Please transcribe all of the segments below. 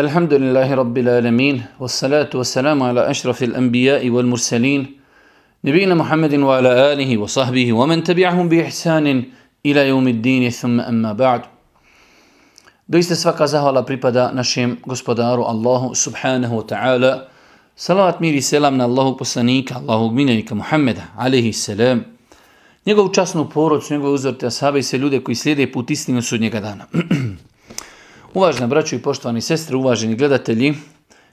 الحمد لله رب العالمين والصلاة والسلام على أشرف الأنبياء والمرسلين نبينا محمد وعلى آله وصحبه ومن تبعهم بإحسان إلى يوم الدين ثم أما بعد دويست سفاقا زهوالا بريبادا نشيم غسبدار الله سبحانه وتعالى صلاة ميري سلام الله بسانيك الله منيك محمد عليه السلام njegovu časnu porodcu, njegove uzorite asabe i sve ljude koji slijede put. Uvažena braćo i poštovani sestre, uvaženi gledatelji,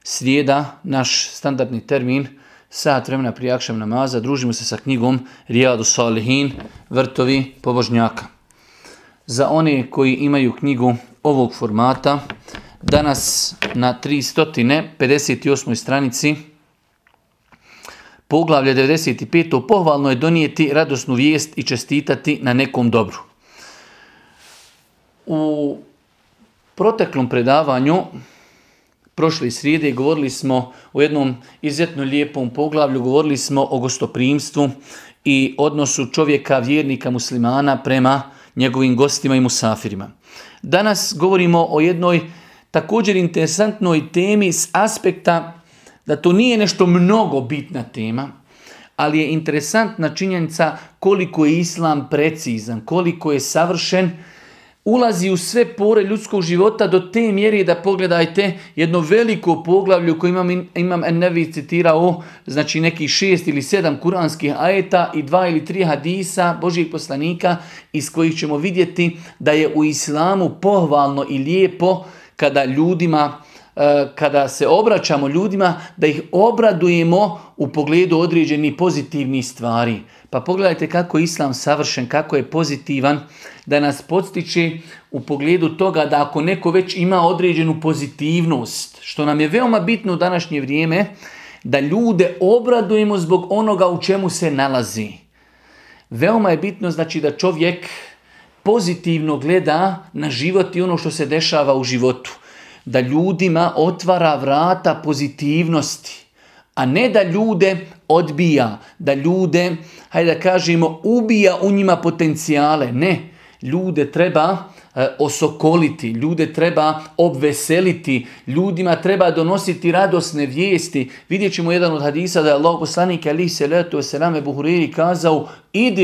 slijeda naš standardni termin, sat vremena prije akšam namaza, družimo se sa knjigom Rijadu Salihin, vrtovi pobožnjaka. Za one koji imaju knjigu ovog formata, danas na 358. stranici, poglavlje 95. pohvalno je donijeti radosnu vijest i čestitati na nekom dobru. U proteklom predavanju, prošle srijede, govorili smo o jednom izuzetno lijepom poglavlju, govorili smo o gostoprimstvu i odnosu čovjeka, vjernika, muslimana prema njegovim gostima i musafirima. Danas govorimo o jednoj također interesantnoj temi s aspekta da to nije nešto mnogo bitna tema, ali je interesantna činjenica koliko je islam precizan, koliko je savršen, ulazi u sve pore ljudskog života do te mjere da pogledajte jedno veliko poglavlje u kojem imam, imam Ennevi citirao znači neki šest ili sedam kuranskih ajeta i dva ili tri hadisa Božijeg poslanika iz kojih ćemo vidjeti da je u islamu pohvalno i lijepo kada ljudima kada se obraćamo ljudima, da ih obradujemo u pogledu određenih pozitivnih stvari. Pa pogledajte kako je Islam savršen, kako je pozitivan, da nas podstiče u pogledu toga da ako neko već ima određenu pozitivnost, što nam je veoma bitno u današnje vrijeme, da ljude obradujemo zbog onoga u čemu se nalazi. Veoma je bitno znači da čovjek pozitivno gleda na život i ono što se dešava u životu da ljudima otvara vrata pozitivnosti, a ne da ljude odbija, da ljude, hajde da kažemo, ubija u njima potencijale. Ne, ljude treba e, osokoliti, ljude treba obveseliti, ljudima treba donositi radosne vijesti. Vidjet ćemo jedan od hadisa da je Allah poslanik ali se letu selam Ebu kazao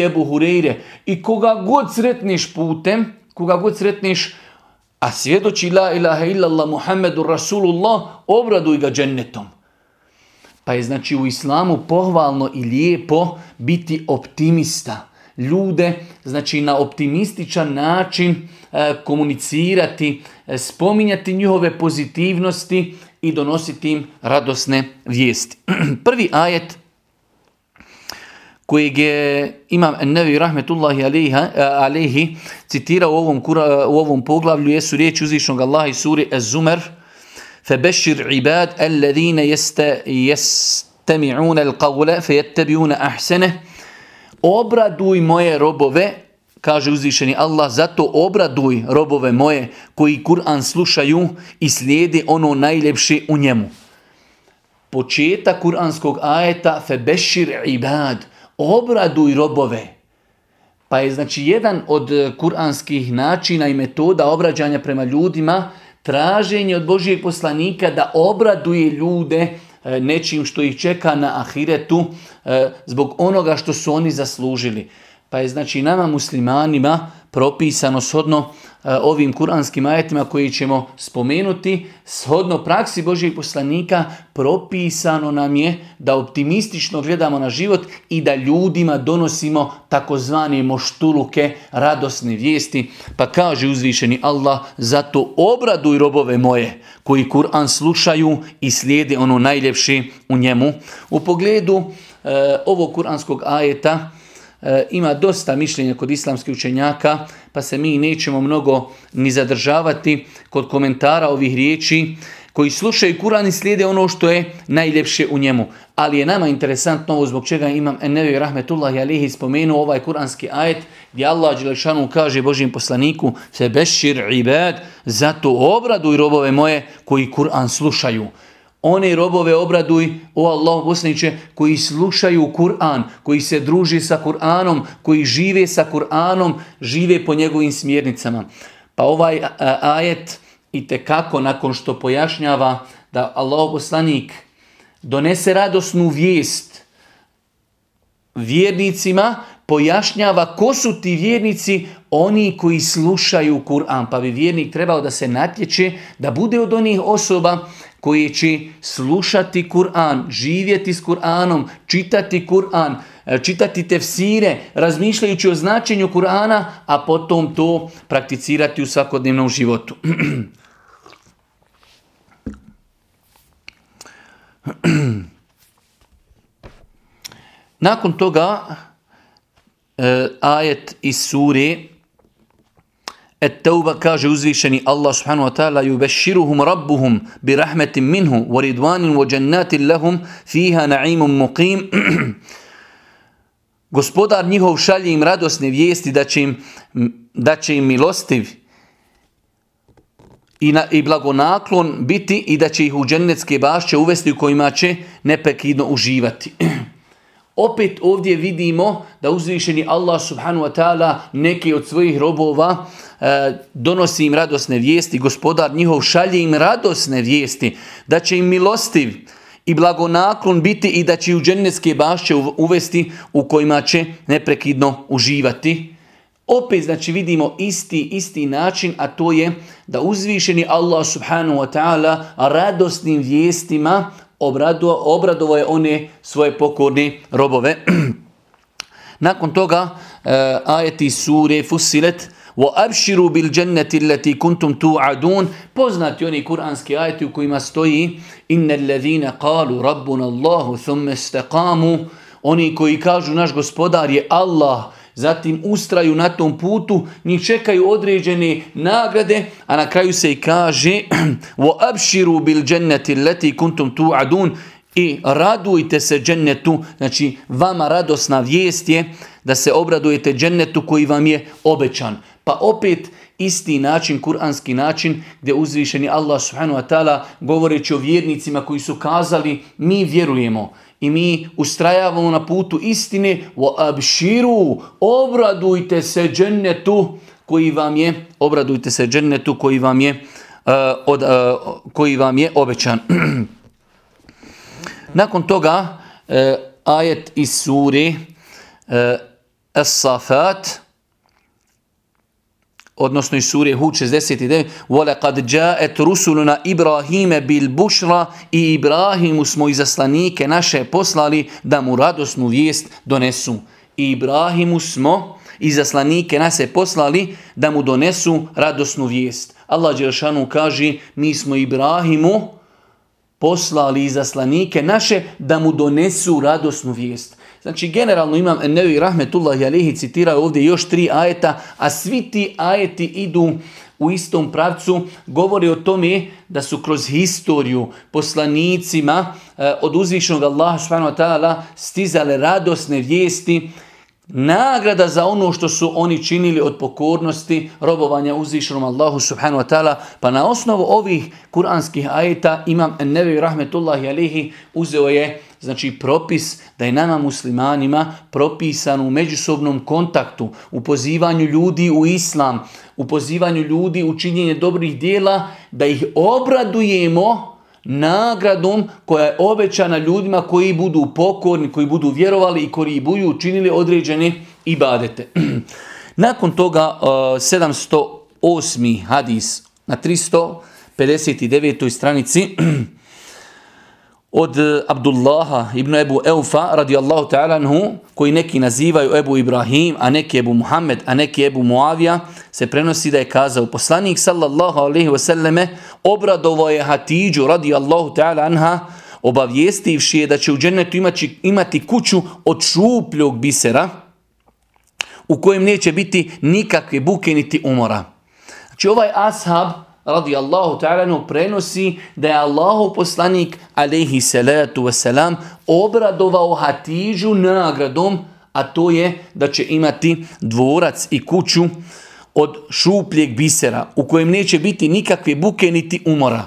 Ebu Hureyre i koga god sretniš putem, koga god sretniš a svjedoči la ilaha illallah Muhammedu Rasulullah, obraduj ga džennetom. Pa je znači u islamu pohvalno i lijepo biti optimista. Ljude, znači na optimističan način e, komunicirati, e, spominjati njihove pozitivnosti i donositi im radosne vijesti. Prvi ajet kojeg je Imam Nevi Rahmetullahi alihi citirao u ovom, u ovom poglavlju jesu riječi uzvišnog Allaha iz suri Az-Zumar فَبَشِّرْ عِبَادْ الَّذِينَ يَسْتَمِعُونَ الْقَوْلَ فَيَتَّبِعُونَ أَحْسَنَهِ Obraduj moje robove, kaže uzvišeni Allah, zato obraduj robove moje koji Kur'an slušaju i slijede ono najljepše u njemu. Početak kuranskog ajeta فَبَشِّرْ عِبَادْ obraduj robove. Pa je znači jedan od e, kuranskih načina i metoda obrađanja prema ljudima traženje od Božijeg poslanika da obraduje ljude e, nečim što ih čeka na ahiretu e, zbog onoga što su oni zaslužili. Pa je znači nama muslimanima propisano shodno e, ovim kuranskim ajetima koji ćemo spomenuti, shodno praksi Božijeg poslanika, propisano nam je da optimistično gledamo na život i da ljudima donosimo takozvane moštuluke, radosne vijesti. Pa kaže uzvišeni Allah, zato obraduj robove moje koji Kur'an slušaju i slijede ono najljepše u njemu. U pogledu e, ovog kuranskog ajeta, E, ima dosta mišljenja kod islamskih učenjaka, pa se mi nećemo mnogo ni zadržavati kod komentara ovih riječi koji slušaju Kur'an i slijede ono što je najljepše u njemu. Ali je nama interesantno ovo zbog čega imam Ennevi Rahmetullahi alihi spomenuo ovaj kuranski ajet gdje Allah Đelešanu kaže Božim poslaniku se bešir ibad, zato obraduj robove moje koji Kur'an slušaju one robove obraduj, o Allah poslaniče, koji slušaju Kur'an, koji se druži sa Kur'anom, koji žive sa Kur'anom, žive po njegovim smjernicama. Pa ovaj ajet i kako nakon što pojašnjava da Allah poslanik donese radosnu vijest vjernicima, pojašnjava ko su ti vjernici, oni koji slušaju Kur'an. Pa bi vjernik trebao da se natječe, da bude od onih osoba koji će slušati Kur'an, živjeti s Kur'anom, čitati Kur'an, e, čitati tefsire, razmišljajući o značenju Kur'ana, a potom to prakticirati u svakodnevnom životu. Nakon toga, e, ajet iz Et tauba kaže uzvišeni Allah subhanahu wa ta'ala yubashiruhum rabbuhum bi rahmetin minhu wa ridwanin wa jannatin lahum fiha na'imun muqim. Gospodar njihov šalje im radosne vijesti da će im, da će im milostiv i, na, i blagonaklon biti i da će ih u džennetske bašće uvesti u kojima će neprekidno uživati. Opet ovdje vidimo da uzvišeni Allah subhanahu wa ta'ala neki od svojih robova e, donosi im radosne vijesti, gospodar njihov šalje im radosne vijesti, da će im milostiv i blagonaklon biti i da će u džennetske bašće uvesti u kojima će neprekidno uživati. Opet znači vidimo isti isti način, a to je da uzvišeni Allah subhanahu wa ta'ala radosnim vijestima obradovo je one svoje pokorne robove. Nakon toga uh, ajeti sure Fusilet وَأَبْشِرُوا بِالْجَنَّةِ الَّتِي كُنْتُمْ تُوْعَدُونَ Poznati oni kuranski ajeti u kojima stoji إِنَّ الَّذِينَ قَالُوا رَبُّنَ اللَّهُ ثُمَّ اسْتَقَامُوا Oni koji kažu naš gospodar je Allah, zatim ustraju na tom putu, njih čekaju određene nagrade, a na kraju se i kaže وَأَبْشِرُوا بِالْجَنَّةِ الَّتِي كُنْتُمْ تُوْعَدُونَ i radujte se džennetu, znači vama radosna vijest je da se obradujete džennetu koji vam je obećan. Pa opet isti način, kuranski način, gdje uzvišeni Allah subhanahu wa ta'ala govoreći o vjernicima koji su kazali mi vjerujemo i mi ustrajavamo na putu istine, wa abširu, obradujte se džennetu koji vam je, obradujte se džennetu koji vam je, uh, od, uh, koji vam je obećan. Nakon toga, uh, ajet iz suri uh, As-Safat, odnosno iz surije Hud 69, وَلَقَدْ جَاءَتْ رُسُلُنَا إِبْرَاهِيمَ بِالْبُشْرَ I Ibrahimu smo izaslanike naše poslali da mu radosnu vijest donesu. I Ibrahimu smo izaslanike naše poslali da mu donesu radosnu vijest. Allah Đelšanu kaže, mi smo Ibrahimu poslali izaslanike naše da mu donesu radosnu vijest. Znači, generalno imam Nevi Rahmetullahi Alihi citirao ovdje još tri ajeta, a svi ti ajeti idu u istom pravcu, govori o tome da su kroz historiju poslanicima eh, od uzvišnog Allaha stizale radosne vijesti, nagrada za ono što su oni činili od pokornosti, robovanja uzvišenom Allahu subhanahu wa ta'ala, pa na osnovu ovih kuranskih ajeta imam Nevi Rahmetullahi Alihi uzeo je znači propis da je nama muslimanima propisan u međusobnom kontaktu, u pozivanju ljudi u islam, u pozivanju ljudi u činjenje dobrih dijela, da ih obradujemo nagradom koja je obećana ljudima koji budu pokorni, koji budu vjerovali i koji budu učinili određene ibadete. Nakon toga 708. hadis na 359. stranici od e, Abdullaha ibn Ebu Eufa radijallahu ta'ala koji neki nazivaju Ebu Ibrahim, a neki Ebu Muhammed, a neki Ebu Muavija, se prenosi da je kazao poslanik sallallahu alaihi wasallame obradovo je Hatidžu radijallahu ta'ala anha obavijestivši je da će u džennetu imati, imati kuću od šupljog bisera u kojem neće biti nikakve buke niti umora. Znači ovaj ashab radijallahu ta'ala no prenosi da je Allahu poslanik alaihi salatu wasalam obradovao Hatiđu nagradom, a to je da će imati dvorac i kuću od šupljeg bisera u kojem neće biti nikakve buke niti umora.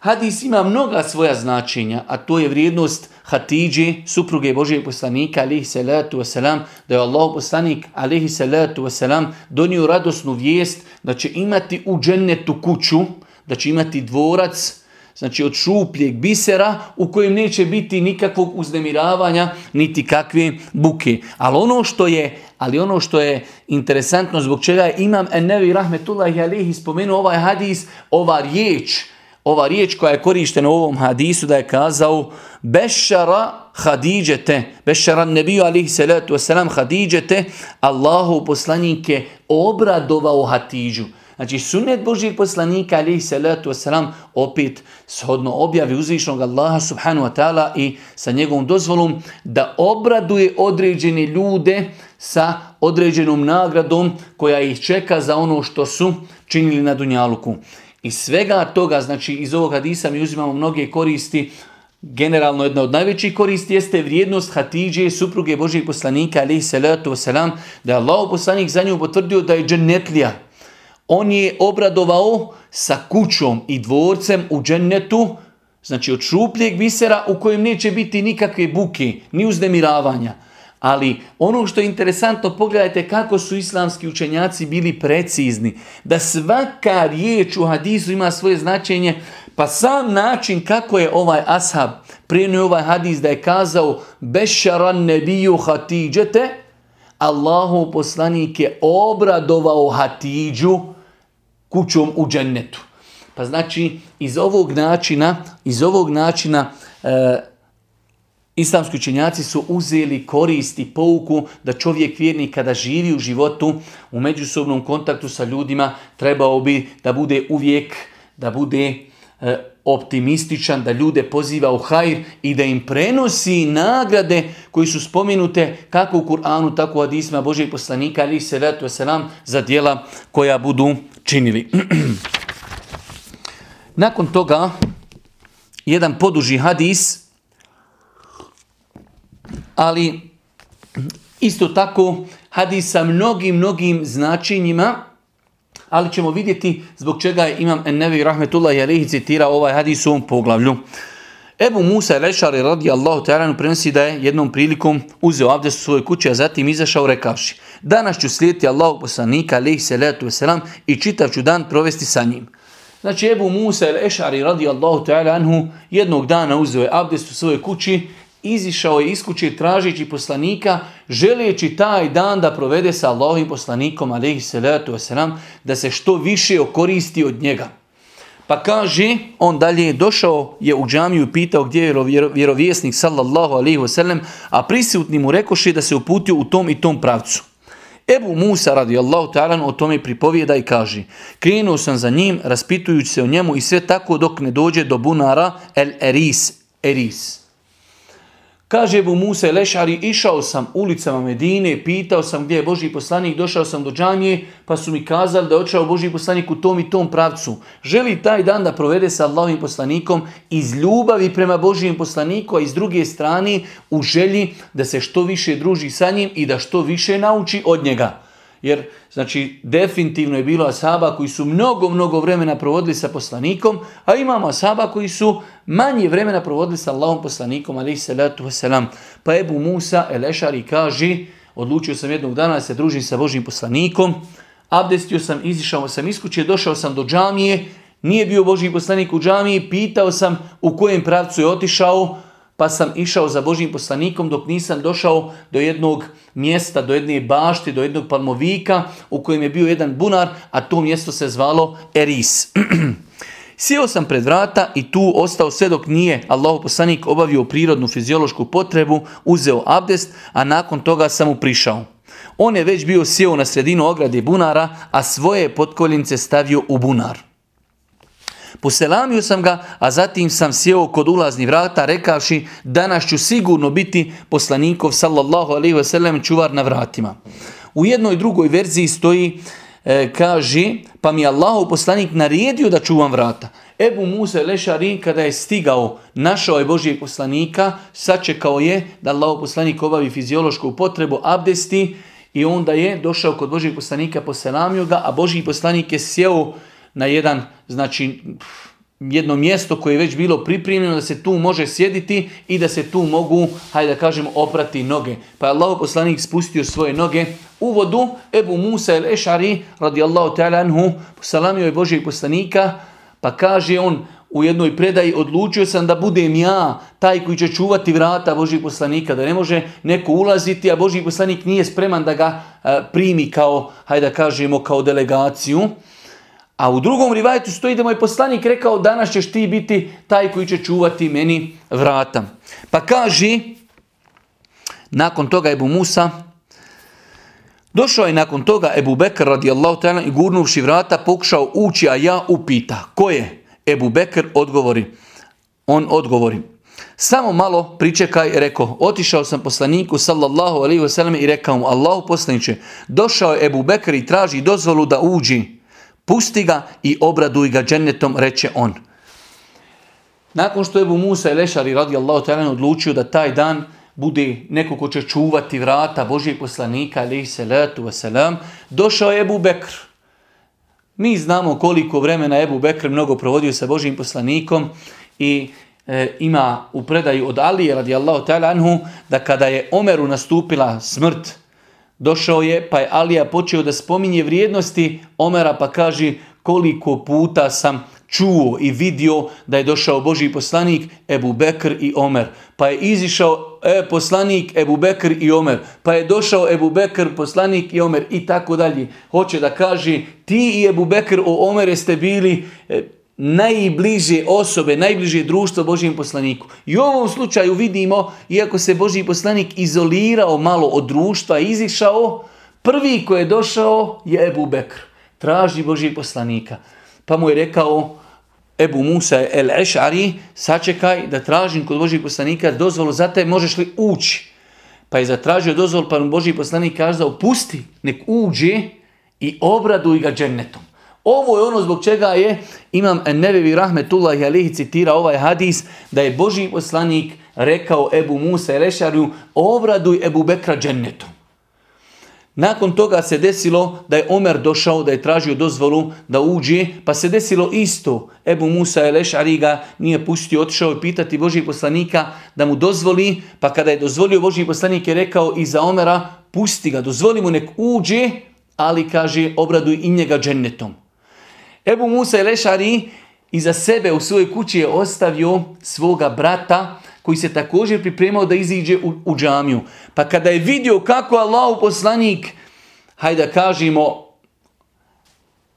Hadis ima mnoga svoja značenja, a to je vrijednost Hatidže, supruge Božijeg poslanika, alihi salatu wasalam, da je Allah poslanik, alihi salatu wasalam, donio radosnu vijest da će imati u džennetu kuću, da će imati dvorac, znači od šupljeg bisera u kojem neće biti nikakvog uznemiravanja niti kakve buke. Ali ono što je, ali ono što je interesantno zbog čega je Imam Ennevi Rahmetullahi Alihi spomenuo ovaj hadis, ova riječ, ova riječ koja je korištena u ovom hadisu da je kazao Bešara Hadidžete, Bešara nebiju alihi salatu wasalam Hadidžete, Allahu poslanike obradovao Hatidžu. Znači sunet Božijeg poslanika alihi salatu wasalam opet shodno objavi uzvišnog Allaha subhanu wa ta'ala i sa njegovom dozvolom da obraduje određene ljude sa određenom nagradom koja ih čeka za ono što su činili na Dunjaluku. I svega toga, znači iz ovog hadisa mi uzimamo mnoge koristi, generalno jedna od najvećih koristi jeste vrijednost Hatidže, supruge Božijeg poslanika, alaihi salatu wasalam, da je Allah poslanik za nju potvrdio da je džennetlija. On je obradovao sa kućom i dvorcem u džennetu, znači od šupljeg bisera u kojem neće biti nikakve buke, ni uzdemiravanja. Ali ono što je interesantno, pogledajte kako su islamski učenjaci bili precizni. Da svaka riječ u hadisu ima svoje značenje, pa sam način kako je ovaj ashab prijenio ovaj hadis da je kazao Bešaran nebiju hatidžete, Allahu poslanik je obradovao hatidžu kućom u džennetu. Pa znači iz ovog načina, iz ovog načina e, Islamski učenjaci su uzeli koristi pouku da čovjek vjernik kada živi u životu u međusobnom kontaktu sa ljudima trebao bi da bude uvijek da bude e, optimističan, da ljude poziva u hajr i da im prenosi nagrade koji su spomenute kako u Kur'anu, tako u hadisma Božeg poslanika ali se ratu wasalam za dijela koja budu činili. Nakon toga jedan poduži hadis ali isto tako hadis sa mnogim, mnogim značenjima, ali ćemo vidjeti zbog čega je Imam Ennevi Rahmetullah Jalehi citira ovaj hadis u ovom poglavlju. Ebu Musa Lešari radi Allahu ta'ala prenosi da je jednom prilikom uzeo abdest u svojoj kući, a zatim izašao rekavši danas ću slijediti Allahu poslanika alaihi salatu wasalam i čitav ću dan provesti sa njim. Znači Ebu Musa Lešari radi Allahu ta'ala anhu jednog dana uzeo je abdest u svojoj kući izišao je iz kuće poslanika, želeći taj dan da provede sa Allahovim poslanikom, alaihi salatu wasalam, da se što više okoristi od njega. Pa kaže, on dalje je došao, je u džamiju i pitao gdje je vjerovjesnik sallallahu alaihi wasallam, a prisutni mu rekoše da se uputio u tom i tom pravcu. Ebu Musa radijallahu ta'ala o tome pripovijeda i kaže Krenuo sam za njim, raspitujući se o njemu i sve tako dok ne dođe do bunara el eris, eris. Kaže bu Musa Lešari, išao sam ulicama Medine, pitao sam gdje je Boži poslanik, došao sam do džamije, pa su mi kazali da je očao Boži poslanik u tom i tom pravcu. Želi taj dan da provede sa Allahovim poslanikom iz ljubavi prema Božijem poslaniku, a iz druge strane u želji da se što više druži sa njim i da što više nauči od njega. Jer, znači, definitivno je bilo asaba koji su mnogo, mnogo vremena provodili sa poslanikom, a imamo asaba koji su manje vremena provodili sa Allahom poslanikom, ali salatu wasalam. Pa Ebu Musa el Ešari kaže, odlučio sam jednog dana da se družim sa Božim poslanikom, abdestio sam, izišao sam iz kuće, došao sam do džamije, nije bio Boži poslanik u džamiji, pitao sam u kojem pravcu je otišao, pa sam išao za Božim poslanikom dok nisam došao do jednog mjesta, do jedne bašti, do jednog palmovika u kojem je bio jedan bunar, a to mjesto se zvalo Eris. Sjeo sam pred vrata i tu ostao sve dok nije Allah poslanik obavio prirodnu fiziološku potrebu, uzeo abdest, a nakon toga sam mu prišao. On je već bio sjeo na sredinu ograde bunara, a svoje potkoljnice stavio u bunar. Poselamio sam ga, a zatim sam sjeo kod ulazni vrata rekavši danas ću sigurno biti poslanikov sallallahu alaihi wasallam čuvar na vratima. U jednoj drugoj verziji stoji e, kaže pa mi Allahu poslanik naredio da čuvam vrata. Ebu Musa Lešari kada je stigao, našao je Božijeg poslanika, sačekao je da Allahu poslanik obavi fiziološku potrebu abdesti i onda je došao kod Božijeg poslanika, poselamio ga, a Božiji poslanik je sjeo na jedan, znači, jedno mjesto koje je već bilo pripremljeno da se tu može sjediti i da se tu mogu, hajde da kažemo, oprati noge. Pa je Allah poslanik spustio svoje noge u vodu. Ebu Musa el Ešari, radijallahu ta'ala anhu, posalamio je Božijeg poslanika, Pa kaže on u jednoj predaji, odlučio sam da budem ja taj koji će čuvati vrata Božih poslanika, da ne može neko ulaziti, a Božji poslanik nije spreman da ga e, primi kao, hajde da kažemo, kao delegaciju. A u drugom rivajtu stoji da moj poslanik rekao danas ćeš ti biti taj koji će čuvati meni vrata. Pa kaže, nakon toga Ebu Musa, došao je nakon toga Ebu Bekr radijallahu ta'ala i gurnuvši vrata pokušao ući, a ja upita, ko je? Ebu Bekr odgovori, on odgovori, samo malo pričekaj, rekao, otišao sam poslaniku sallallahu alaihi wasallam i rekao mu, Allahu poslaniće, došao je Ebu Bekr i traži dozvolu da uđi. Pusti ga i obraduj ga džennetom, reče on. Nakon što je Ebu Musa i Lešari radijallahu ta'ala odlučio da taj dan bude neko ko će čuvati vrata Božijeg poslanika, alaihi salatu wasalam, došao je Ebu Bekr. Mi znamo koliko vremena Ebu Bekr mnogo provodio sa Božijim poslanikom i e, ima u predaju od Alije radijallahu ta'ala anhu da kada je Omeru nastupila smrt, došao je, pa je Alija počeo da spominje vrijednosti Omera, pa kaže koliko puta sam čuo i vidio da je došao Boži poslanik Ebu Bekr i Omer. Pa je izišao e, poslanik Ebu Bekr i Omer. Pa je došao Ebu Bekr, poslanik i Omer i tako dalje. Hoće da kaže ti i Ebu Bekr o Omere ste bili e, najbliže osobe, najbliže društvo Božijem poslaniku. I u ovom slučaju vidimo, iako se Božji poslanik izolirao malo od društva, izišao, prvi ko je došao je Ebu Bekr. Traži Božji poslanika. Pa mu je rekao Ebu Musa el Ešari, sačekaj da tražim kod Božih poslanika dozvolu za te, možeš li ući? Pa je zatražio dozvolu, pa mu Božji poslanik kazao, pusti, nek uđe i obraduj ga džennetom. Ovo je ono zbog čega je Imam Nevevi Rahmetullah alihi citira ovaj hadis da je Boži poslanik rekao Ebu Musa i Lešariju obraduj Ebu Bekra džennetom. Nakon toga se desilo da je Omer došao, da je tražio dozvolu da uđe, pa se desilo isto. Ebu Musa i Lešari ga nije pustio, otišao je pitati Božih poslanika da mu dozvoli, pa kada je dozvolio Božji poslanik je rekao i za Omera, pusti ga, dozvoli mu nek uđe, ali kaže obraduj i njega džennetom. Ebu Musa i Lešari iza sebe u svojoj kući je ostavio svoga brata koji se također pripremao da iziđe u, u džamiju. Pa kada je vidio kako Allah poslanik, hajde da kažemo,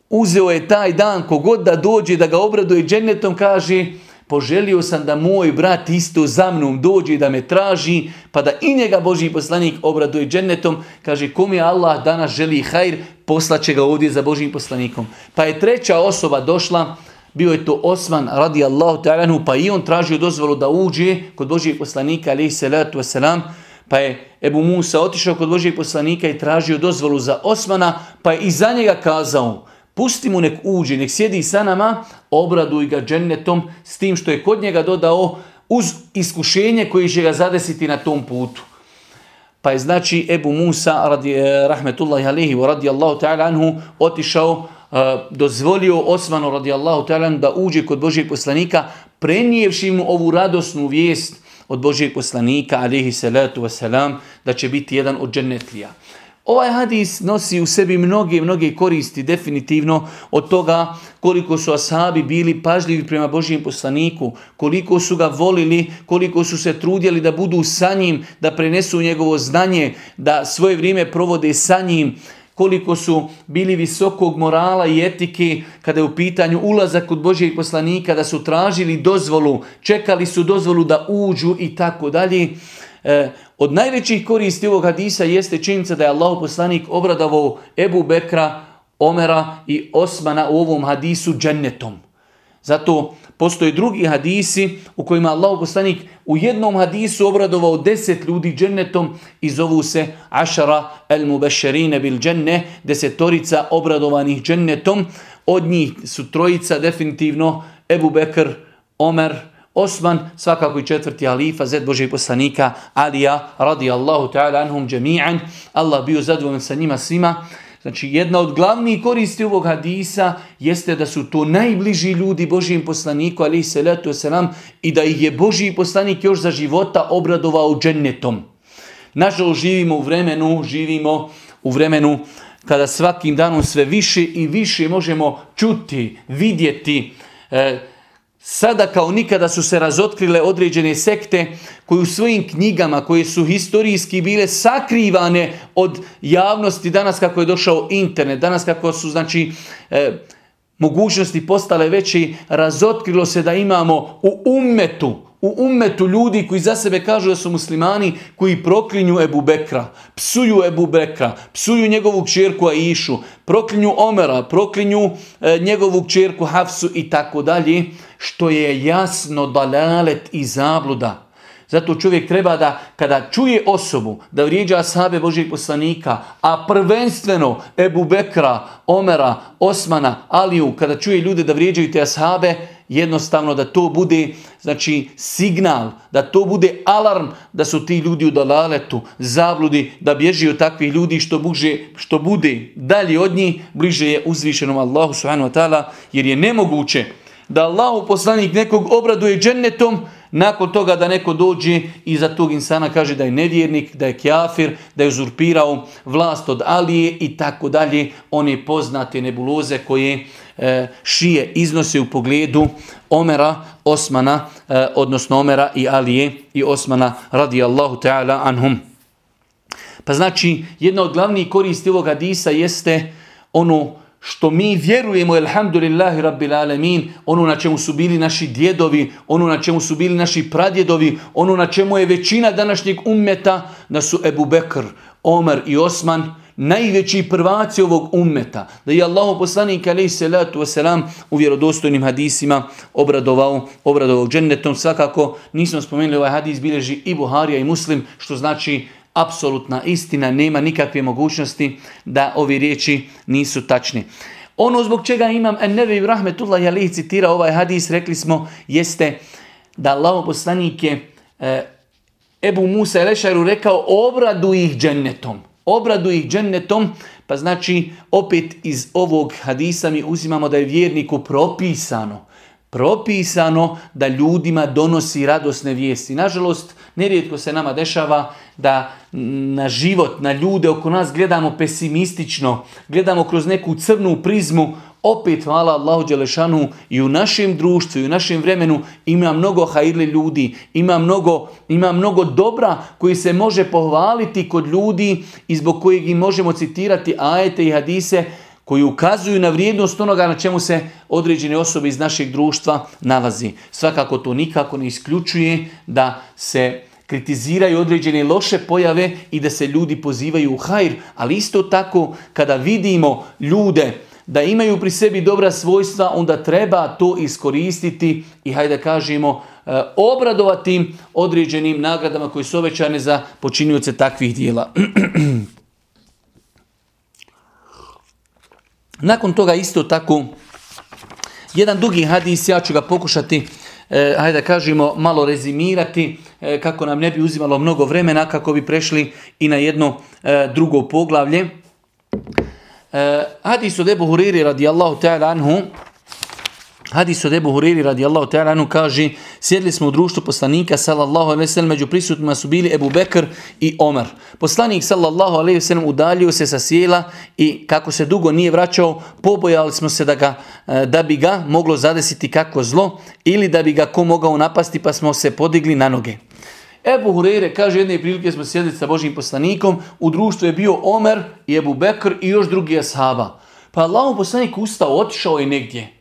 uzeo je taj dan kogod da dođe da ga obraduje džennetom, kaže, poželio sam da moj brat isto za mnom dođe da me traži, pa da i njega Boži poslanik obraduje džennetom, kaže kom je Allah danas želi hajr, poslaće ga ovdje za Božim poslanikom. Pa je treća osoba došla, bio je to Osman radi Allahu ta'ala, pa i on tražio dozvolu da uđe kod Božijeg poslanika, alaihi salatu wasalam, pa je Ebu Musa otišao kod Božijeg poslanika i tražio dozvolu za Osmana, pa je i za njega kazao, pusti mu nek uđe, nek sjedi sa nama, obraduj ga džennetom s tim što je kod njega dodao uz iskušenje koji će ga zadesiti na tom putu. Pa je znači Ebu Musa radi, eh, rahmetullahi alihi wa radi Allahu ta'ala anhu otišao, uh, dozvolio Osmanu radi Allahu ta'ala da uđe kod Božijeg poslanika prenijevši mu ovu radosnu vijest od Božijeg poslanika alihi salatu wasalam da će biti jedan od džennetlija. Ovaj hadis nosi u sebi mnoge, mnoge koristi definitivno od toga koliko su ashabi bili pažljivi prema Božijem poslaniku, koliko su ga volili, koliko su se trudjeli da budu sa njim, da prenesu njegovo znanje, da svoje vrijeme provode sa njim, koliko su bili visokog morala i etike kada je u pitanju ulazak kod Božijeg poslanika, da su tražili dozvolu, čekali su dozvolu da uđu i tako dalje. Od najvećih koristi ovog hadisa jeste činjenica da je Allah poslanik obradavao Ebu Bekra, Omera i Osmana u ovom hadisu džennetom. Zato postoje drugi hadisi u kojima Allah poslanik u jednom hadisu obradovao deset ljudi džennetom i zovu se Ašara el Mubešerine bil dženne, desetorica obradovanih džennetom. Od njih su trojica definitivno Ebu Bekr, Omer, Osman, svakako i četvrti alifa, zed Božeg poslanika, Alija, radijallahu ta'ala anhum džemi'an, Allah bio zadovoljan sa njima svima. Znači, jedna od glavnijih koristi ovog hadisa jeste da su to najbliži ljudi Božijem poslaniku, ali salatu wasalam, i da ih je Božiji poslanik još za života obradovao džennetom. Nažalost, živimo u vremenu, živimo u vremenu kada svakim danom sve više i više možemo čuti, vidjeti, E, sada kao nikada su se razotkrile određene sekte koje u svojim knjigama, koje su historijski bile sakrivane od javnosti, danas kako je došao internet, danas kako su znači e, mogućnosti postale veće, razotkrilo se da imamo u ummetu, u ummetu ljudi koji za sebe kažu da su muslimani, koji proklinju Ebu Bekra, psuju Ebu Bekra, psuju njegovu kćerku Aishu, proklinju Omera, proklinju e, njegovu kćerku Hafsu i tako dalje, što je jasno dalalet i zabluda. Zato čovjek treba da kada čuje osobu da vrijeđa ashabe Božih poslanika, a prvenstveno Ebu Bekra, Omera, Osmana, Aliju, kada čuje ljude da vrijeđaju te ashabe, jednostavno da to bude znači signal, da to bude alarm da su ti ljudi u dalaletu, zabludi, da bježi od takvih ljudi što, buže, što bude dalje od njih, bliže je uzvišenom Allahu subhanahu wa ta'ala, jer je nemoguće da Allahu poslanik nekog obraduje džennetom, nakon toga da neko dođe i za tog insana kaže da je nevjernik, da je kjafir, da je uzurpirao vlast od Alije i tako dalje. One poznate nebuloze koje e, šije iznose u pogledu Omera, Osmana, e, odnosno Omera i Alije i Osmana radijallahu ta'ala anhum. Pa znači, jedna od glavnih koristi ovog hadisa jeste ono što mi vjerujemo, alhamdulillahi rabbil alemin, ono na čemu su bili naši djedovi, ono na čemu su bili naši pradjedovi, ono na čemu je većina današnjeg ummeta, da su Ebu Bekr, Omer i Osman, najveći prvaci ovog ummeta. Da je Allah poslanik alaih salatu wasalam u vjerodostojnim hadisima obradovao, obradovao džennetom. Svakako nismo spomenuli ovaj hadis bilježi i Buharija i Muslim, što znači apsolutna istina, nema nikakve mogućnosti da ovi riječi nisu tačni. Ono zbog čega imam Ennevi Rahmetullah Jalih citira ovaj hadis, rekli smo, jeste da Allah poslanik je e, Ebu Musa Elešaru rekao obradu ih džennetom. Obradu ih džennetom, pa znači opet iz ovog hadisa mi uzimamo da je vjerniku propisano propisano da ljudima donosi radosne vijesti. Nažalost, nerijetko se nama dešava da na život, na ljude oko nas gledamo pesimistično, gledamo kroz neku crnu prizmu, opet hvala Allahu Đelešanu i u našem društvu i u našem vremenu ima mnogo hajrli ljudi, ima mnogo, ima mnogo dobra koji se može pohvaliti kod ljudi i zbog kojeg im možemo citirati ajete i hadise koji ukazuju na vrijednost onoga na čemu se određene osobe iz našeg društva nalazi. Svakako to nikako ne isključuje da se kritiziraju određene loše pojave i da se ljudi pozivaju u hajr, ali isto tako kada vidimo ljude da imaju pri sebi dobra svojstva, onda treba to iskoristiti i hajde kažemo e, obradovati određenim nagradama koji su ovećane za počinioce takvih dijela. Nakon toga isto tako, jedan dugi hadis, ja ću ga pokušati, e, hajde da kažemo, malo rezimirati, e, kako nam ne bi uzimalo mnogo vremena, kako bi prešli i na jedno e, drugo poglavlje. E, hadis od Ebu Huriri radijallahu ta'ala anhu, Hadis od Ebu Huriri radijallahu ta'ala kaže sjedli smo u društvu poslanika sallallahu alejhi ve sellem među prisutnima su bili Ebu Bekr i Omer. Poslanik sallallahu alejhi ve sellem udaljio se sa sjela i kako se dugo nije vraćao, pobojali smo se da ga e, da bi ga moglo zadesiti kako zlo ili da bi ga ko mogao napasti pa smo se podigli na noge. Ebu Hurere kaže jedne prilike smo sjedili sa Božim poslanikom, u društvu je bio Omer i Ebu Bekr i još drugi ashaba. Pa Allah poslanik ustao, otišao je negdje.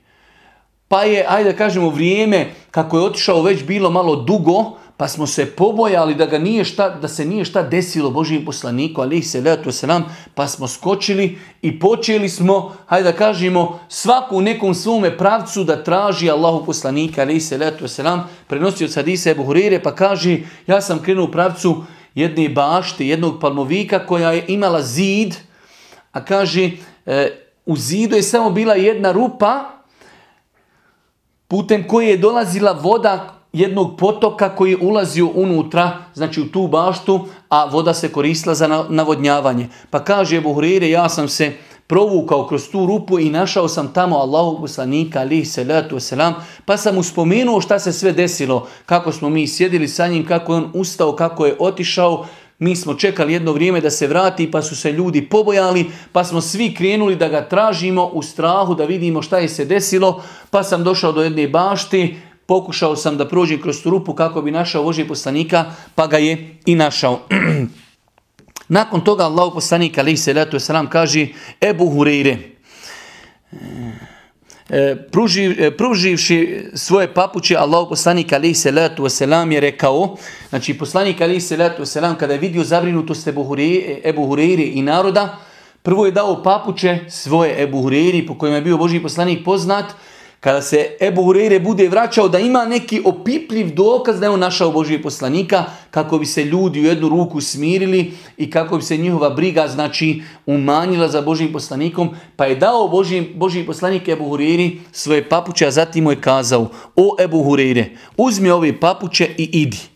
Pa je, ajde da kažemo, vrijeme kako je otišao već bilo malo dugo, pa smo se pobojali da ga nije šta, da se nije šta desilo Božijem poslaniku, ali se letu se nam, pa smo skočili i počeli smo, hajde da kažemo, svaku u nekom svome pravcu da traži Allahu poslanika, ali se letu se nam, prenosio od Hadisa Ebu Hurire, pa kaže, ja sam krenuo u pravcu jedne bašte, jednog palmovika koja je imala zid, a kaže, e, u zidu je samo bila jedna rupa, putem koje je dolazila voda jednog potoka koji je ulazio unutra, znači u tu baštu, a voda se koristila za navodnjavanje. Pa kaže Buhrire, ja sam se provukao kroz tu rupu i našao sam tamo Allahu poslanika alihi salatu wasalam, pa sam mu spomenuo šta se sve desilo, kako smo mi sjedili sa njim, kako je on ustao, kako je otišao, Mi smo čekali jedno vrijeme da se vrati pa su se ljudi pobojali pa smo svi krenuli da ga tražimo u strahu da vidimo šta je se desilo pa sam došao do jedne bašti pokušao sam da prođem kroz trupu kako bi našao Božije poslanika pa ga je i našao. Nakon toga Allah poslanik alaihi salatu wasalam kaže Ebu Hureyre e, e, pruživši svoje papuće Allah poslanik alaihi salatu wasalam je rekao znači poslanik alaihi salatu wasalam kada je vidio zabrinutost Ebu Hureyre i naroda prvo je dao papuće svoje Ebu Hureyri po kojem je bio Boži poslanik poznat kada se Ebu Hureyre bude vraćao da ima neki opipljiv dokaz da je on našao Božije poslanika kako bi se ljudi u jednu ruku smirili i kako bi se njihova briga znači umanjila za Božijim poslanikom pa je dao Božji, Božji poslanik Ebu Hureyri svoje papuće a zatim mu je kazao o Ebu Hureyre uzmi ove papuće i idi.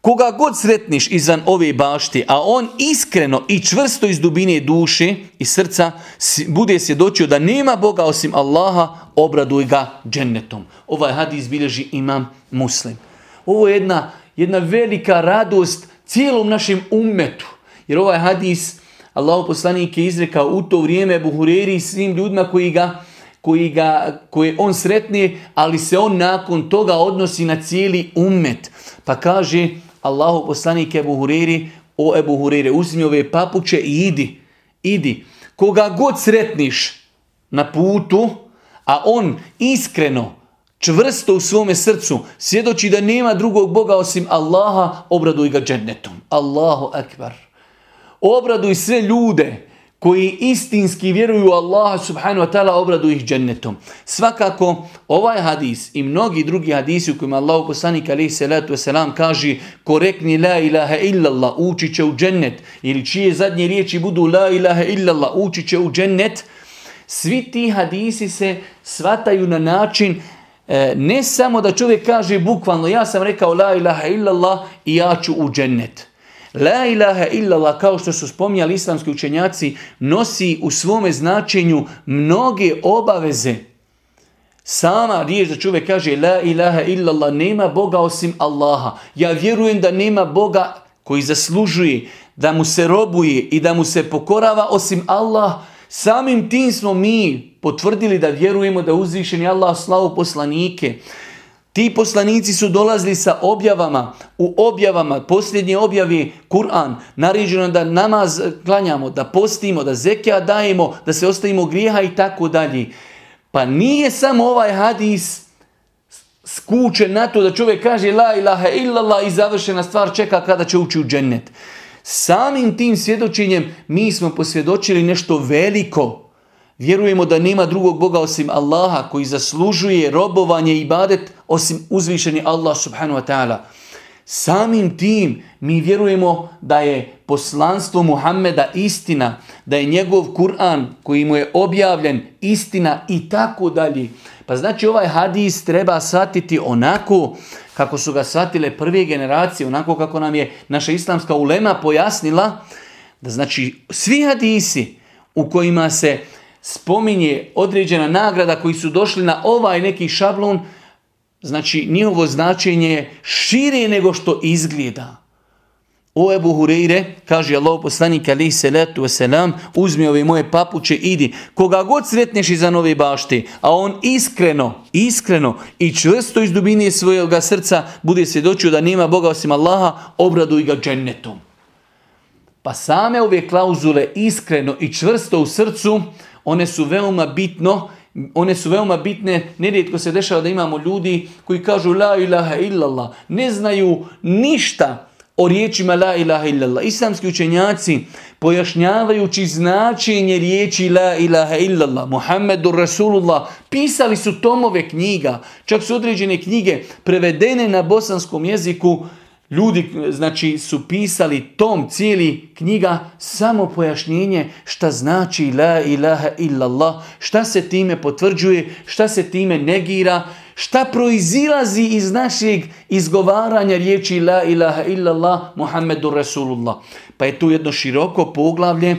Koga god sretniš izvan ove bašti, a on iskreno i čvrsto iz dubine duše i srca bude svjedočio da nema Boga osim Allaha, obraduj ga džennetom. Ovaj hadis bilježi imam muslim. Ovo je jedna, jedna velika radost cijelom našem umetu. Jer ovaj hadis, Allah poslanik je izrekao u to vrijeme Buhureri svim ljudima koji ga koji ga, koje on sretne, ali se on nakon toga odnosi na cijeli umet. Pa kaže, Allahu poslanik Ebu Huriri, o Ebu Huriri, uzmi ove papuće i idi, idi. Koga god sretniš na putu, a on iskreno, čvrsto u svome srcu, svjedoči da nema drugog Boga osim Allaha, obraduj ga džennetom. Allahu akbar. Obraduj sve ljude koji istinski vjeruju u Allaha subhanahu wa ta'ala obradu ih džennetom. Svakako ovaj hadis i mnogi drugi hadisi u kojima Allah poslanik alaihi salatu wasalam kaže korekni la ilaha illallah ući će u džennet. Ili čije zadnje riječi budu la ilaha illallah ući će u džennet. Svi ti hadisi se svataju na način e, ne samo da čovjek kaže bukvalno ja sam rekao la ilaha illallah i ja ću u džennet La ilaha illallah, kao što su spominjali islamski učenjaci, nosi u svome značenju mnoge obaveze. Sama riječ da čovjek kaže La ilaha illallah, nema Boga osim Allaha. Ja vjerujem da nema Boga koji zaslužuje da mu se robuje i da mu se pokorava osim Allah. Samim tim smo mi potvrdili da vjerujemo da uzvišeni Allah slavu poslanike. Ti poslanici su dolazili sa objavama, u objavama, posljednje objavi Kur'an, naređeno da namaz klanjamo, da postimo, da zekija dajemo, da se ostavimo grijeha i tako dalje. Pa nije samo ovaj hadis skučen na to da čovjek kaže la ilaha illallah i završena stvar čeka kada će ući u džennet. Samim tim svjedočenjem mi smo posvjedočili nešto veliko. Vjerujemo da nema drugog Boga osim Allaha koji zaslužuje robovanje i badet osim uzvišeni Allah subhanahu wa ta'ala. Samim tim mi vjerujemo da je poslanstvo Muhammeda istina, da je njegov Kur'an koji mu je objavljen istina i tako dalje. Pa znači ovaj hadis treba shvatiti onako kako su ga shvatile prve generacije, onako kako nam je naša islamska ulema pojasnila, da znači svi hadisi u kojima se spominje određena nagrada koji su došli na ovaj neki šablon, znači njihovo značenje je šire nego što izgleda. O Ebu Hureyre, kaže Allah poslanik alaih salatu wasalam, uzmi ove moje papuće, idi. Koga god sretneš iza nove bašte, a on iskreno, iskreno i čvrsto iz dubine svojega srca bude svjedočio da nema Boga osim Allaha, obraduj ga džennetom. Pa same ove klauzule iskreno i čvrsto u srcu, one su veoma bitno, one su veoma bitne, nerijetko se dešava da imamo ljudi koji kažu la ilaha illallah, ne znaju ništa o riječima la ilaha illallah. Islamski učenjaci pojašnjavajući značenje riječi la ilaha illallah, Muhammedur Rasulullah, pisali su tomove knjiga, čak su određene knjige prevedene na bosanskom jeziku, Ljudi znači su pisali tom cijeli knjiga samo pojašnjenje šta znači la ilaha illallah, šta se time potvrđuje, šta se time negira, šta proizilazi iz našeg izgovaranja riječi la ilaha illallah Muhammedu Rasulullah. Pa je tu jedno široko poglavlje.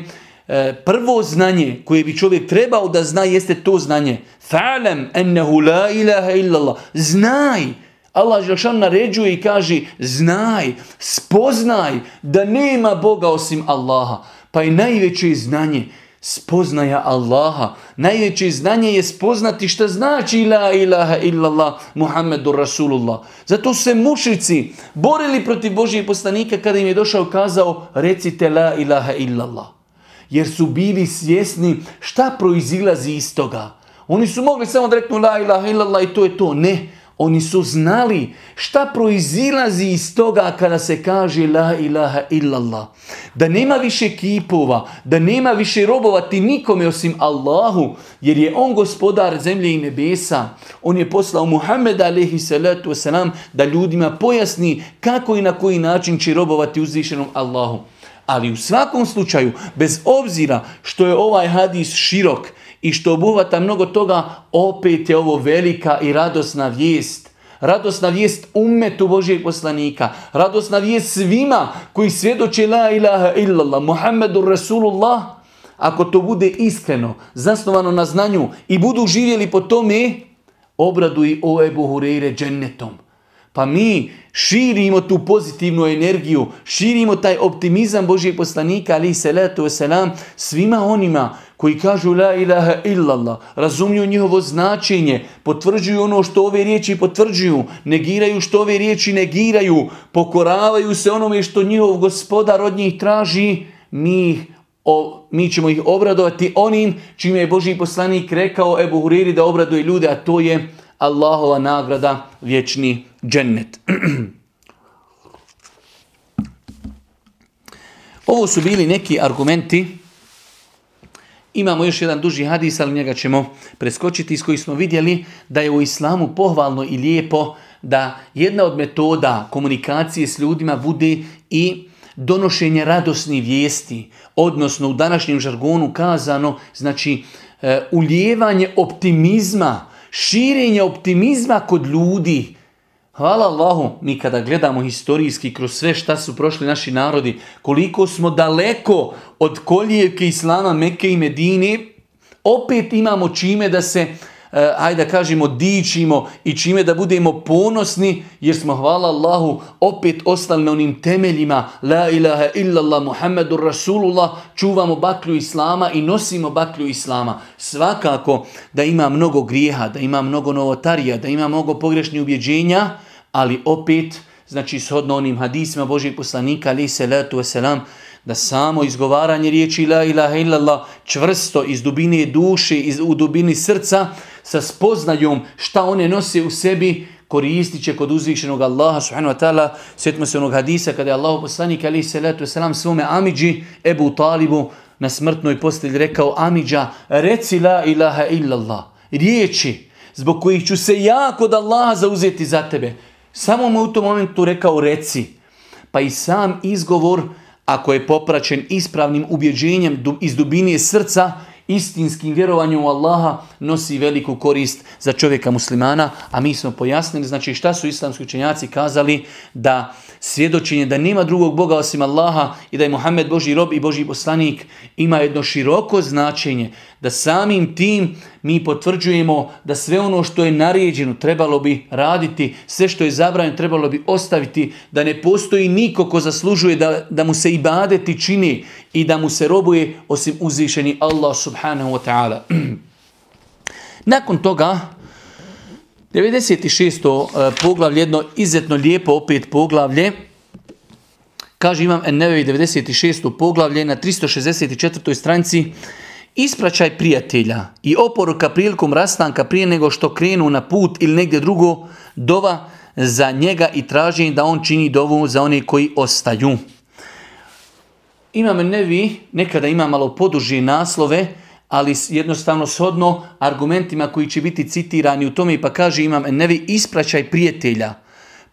E, prvo znanje koje bi čovjek trebao da zna jeste to znanje. Fa'lam ennehu la ilaha illallah. Znaj Allah Želšan naređuje i kaže znaj, spoznaj da nema Boga osim Allaha. Pa je najveće znanje spoznaja Allaha. Najveće znanje je spoznati šta znači la ilaha illallah Muhammedur Rasulullah. Zato se mušici borili protiv Božijeg poslanika kada im je došao kazao recite la ilaha illallah. Jer su bili svjesni šta proizilazi iz toga. Oni su mogli samo da reknu la ilaha illallah i to je to. Ne, oni su znali šta proizilazi iz toga kada se kaže la ilaha illallah. Da nema više kipova, da nema više robovati nikome osim Allahu, jer je on gospodar zemlje i nebesa. On je poslao Muhammed alaihi salatu wasalam da ljudima pojasni kako i na koji način će robovati uzvišenom Allahu. Ali u svakom slučaju, bez obzira što je ovaj hadis širok, i što obuhvata mnogo toga, opet je ovo velika i radosna vijest. Radosna vijest umetu Božijeg poslanika. Radosna vijest svima koji svjedoče la ilaha illallah, Muhammedu Rasulullah. Ako to bude iskreno, zasnovano na znanju i budu živjeli po tome, obraduj o Ebu Hureyre džennetom. Pa mi širimo tu pozitivnu energiju, širimo taj optimizam Božijeg poslanika, ali salatu wasalam, svima onima koji kažu la ilaha illallah, razumiju njihovo značenje, potvrđuju ono što ove riječi potvrđuju, negiraju što ove riječi negiraju, pokoravaju se onome što njihov gospodar od njih traži, mi o, mi ćemo ih obradovati onim čime je Boži poslanik rekao Ebu Huriri da obraduje ljude, a to je Allahova nagrada, vječni džennet. Ovo su bili neki argumenti Imamo još jedan duži hadis, ali njega ćemo preskočiti, iz kojih smo vidjeli da je u islamu pohvalno i lijepo da jedna od metoda komunikacije s ljudima bude i donošenje radosnih vijesti, odnosno u današnjem žargonu kazano, znači e, uljevanje optimizma, širenje optimizma kod ljudi, Hvala Allahu, mi kada gledamo historijski kroz sve šta su prošli naši narodi, koliko smo daleko od kolijevke Islama, Mekke i Medine, opet imamo čime da se, ajde da kažemo, dičimo i čime da budemo ponosni, jer smo, hvala Allahu, opet ostali na onim temeljima, la ilaha illallah, Muhammedur Rasulullah, čuvamo baklju Islama i nosimo baklju Islama. Svakako da ima mnogo grijeha, da ima mnogo novotarija, da ima mnogo pogrešnih ubjeđenja, ali opet, znači shodno onim hadisima Božih poslanika, ali salatu wasalam, da samo izgovaranje riječi la ilaha illallah čvrsto iz dubine duše, iz, u dubini srca, sa spoznajom šta one nose u sebi, koristit će kod uzvišenog Allaha subhanahu wa ta'ala. Sjetimo se onog hadisa kada je Allah poslanik ali salatu wasalam svome Amidži Ebu Talibu na smrtnoj postelji rekao Amidža reci la ilaha illallah. Riječi zbog kojih ću se ja kod Allaha zauzeti za tebe. Samo mu u tom momentu rekao reci. Pa i sam izgovor, ako je popraćen ispravnim ubjeđenjem iz dubinije srca, istinskim vjerovanjem u Allaha nosi veliku korist za čovjeka muslimana, a mi smo pojasnili, znači šta su islamski učenjaci kazali da svjedočenje da nema drugog Boga osim Allaha i da je Muhammed Boži rob i Boži poslanik ima jedno široko značenje, da samim tim mi potvrđujemo da sve ono što je naređeno trebalo bi raditi, sve što je zabranjeno trebalo bi ostaviti, da ne postoji niko ko zaslužuje da, da mu se ibadeti čini i da mu se robuje osim uzvišeni Allah subhanahu wa ta'ala. Nakon toga, 96. Eh, poglavlje, jedno izuzetno lijepo opet poglavlje, kaže imam Ennevevi 96. poglavlje na 364. stranici, Ispraćaj prijatelja i oporuka prilikom rastanka prije nego što krenu na put ili negdje drugo, dova za njega i traženje da on čini dovu za one koji ostaju. Imam nevi, nekada ima malo poduži naslove, ali jednostavno shodno argumentima koji će biti citirani u tome pa kaže imam nevi ispraćaj prijatelja.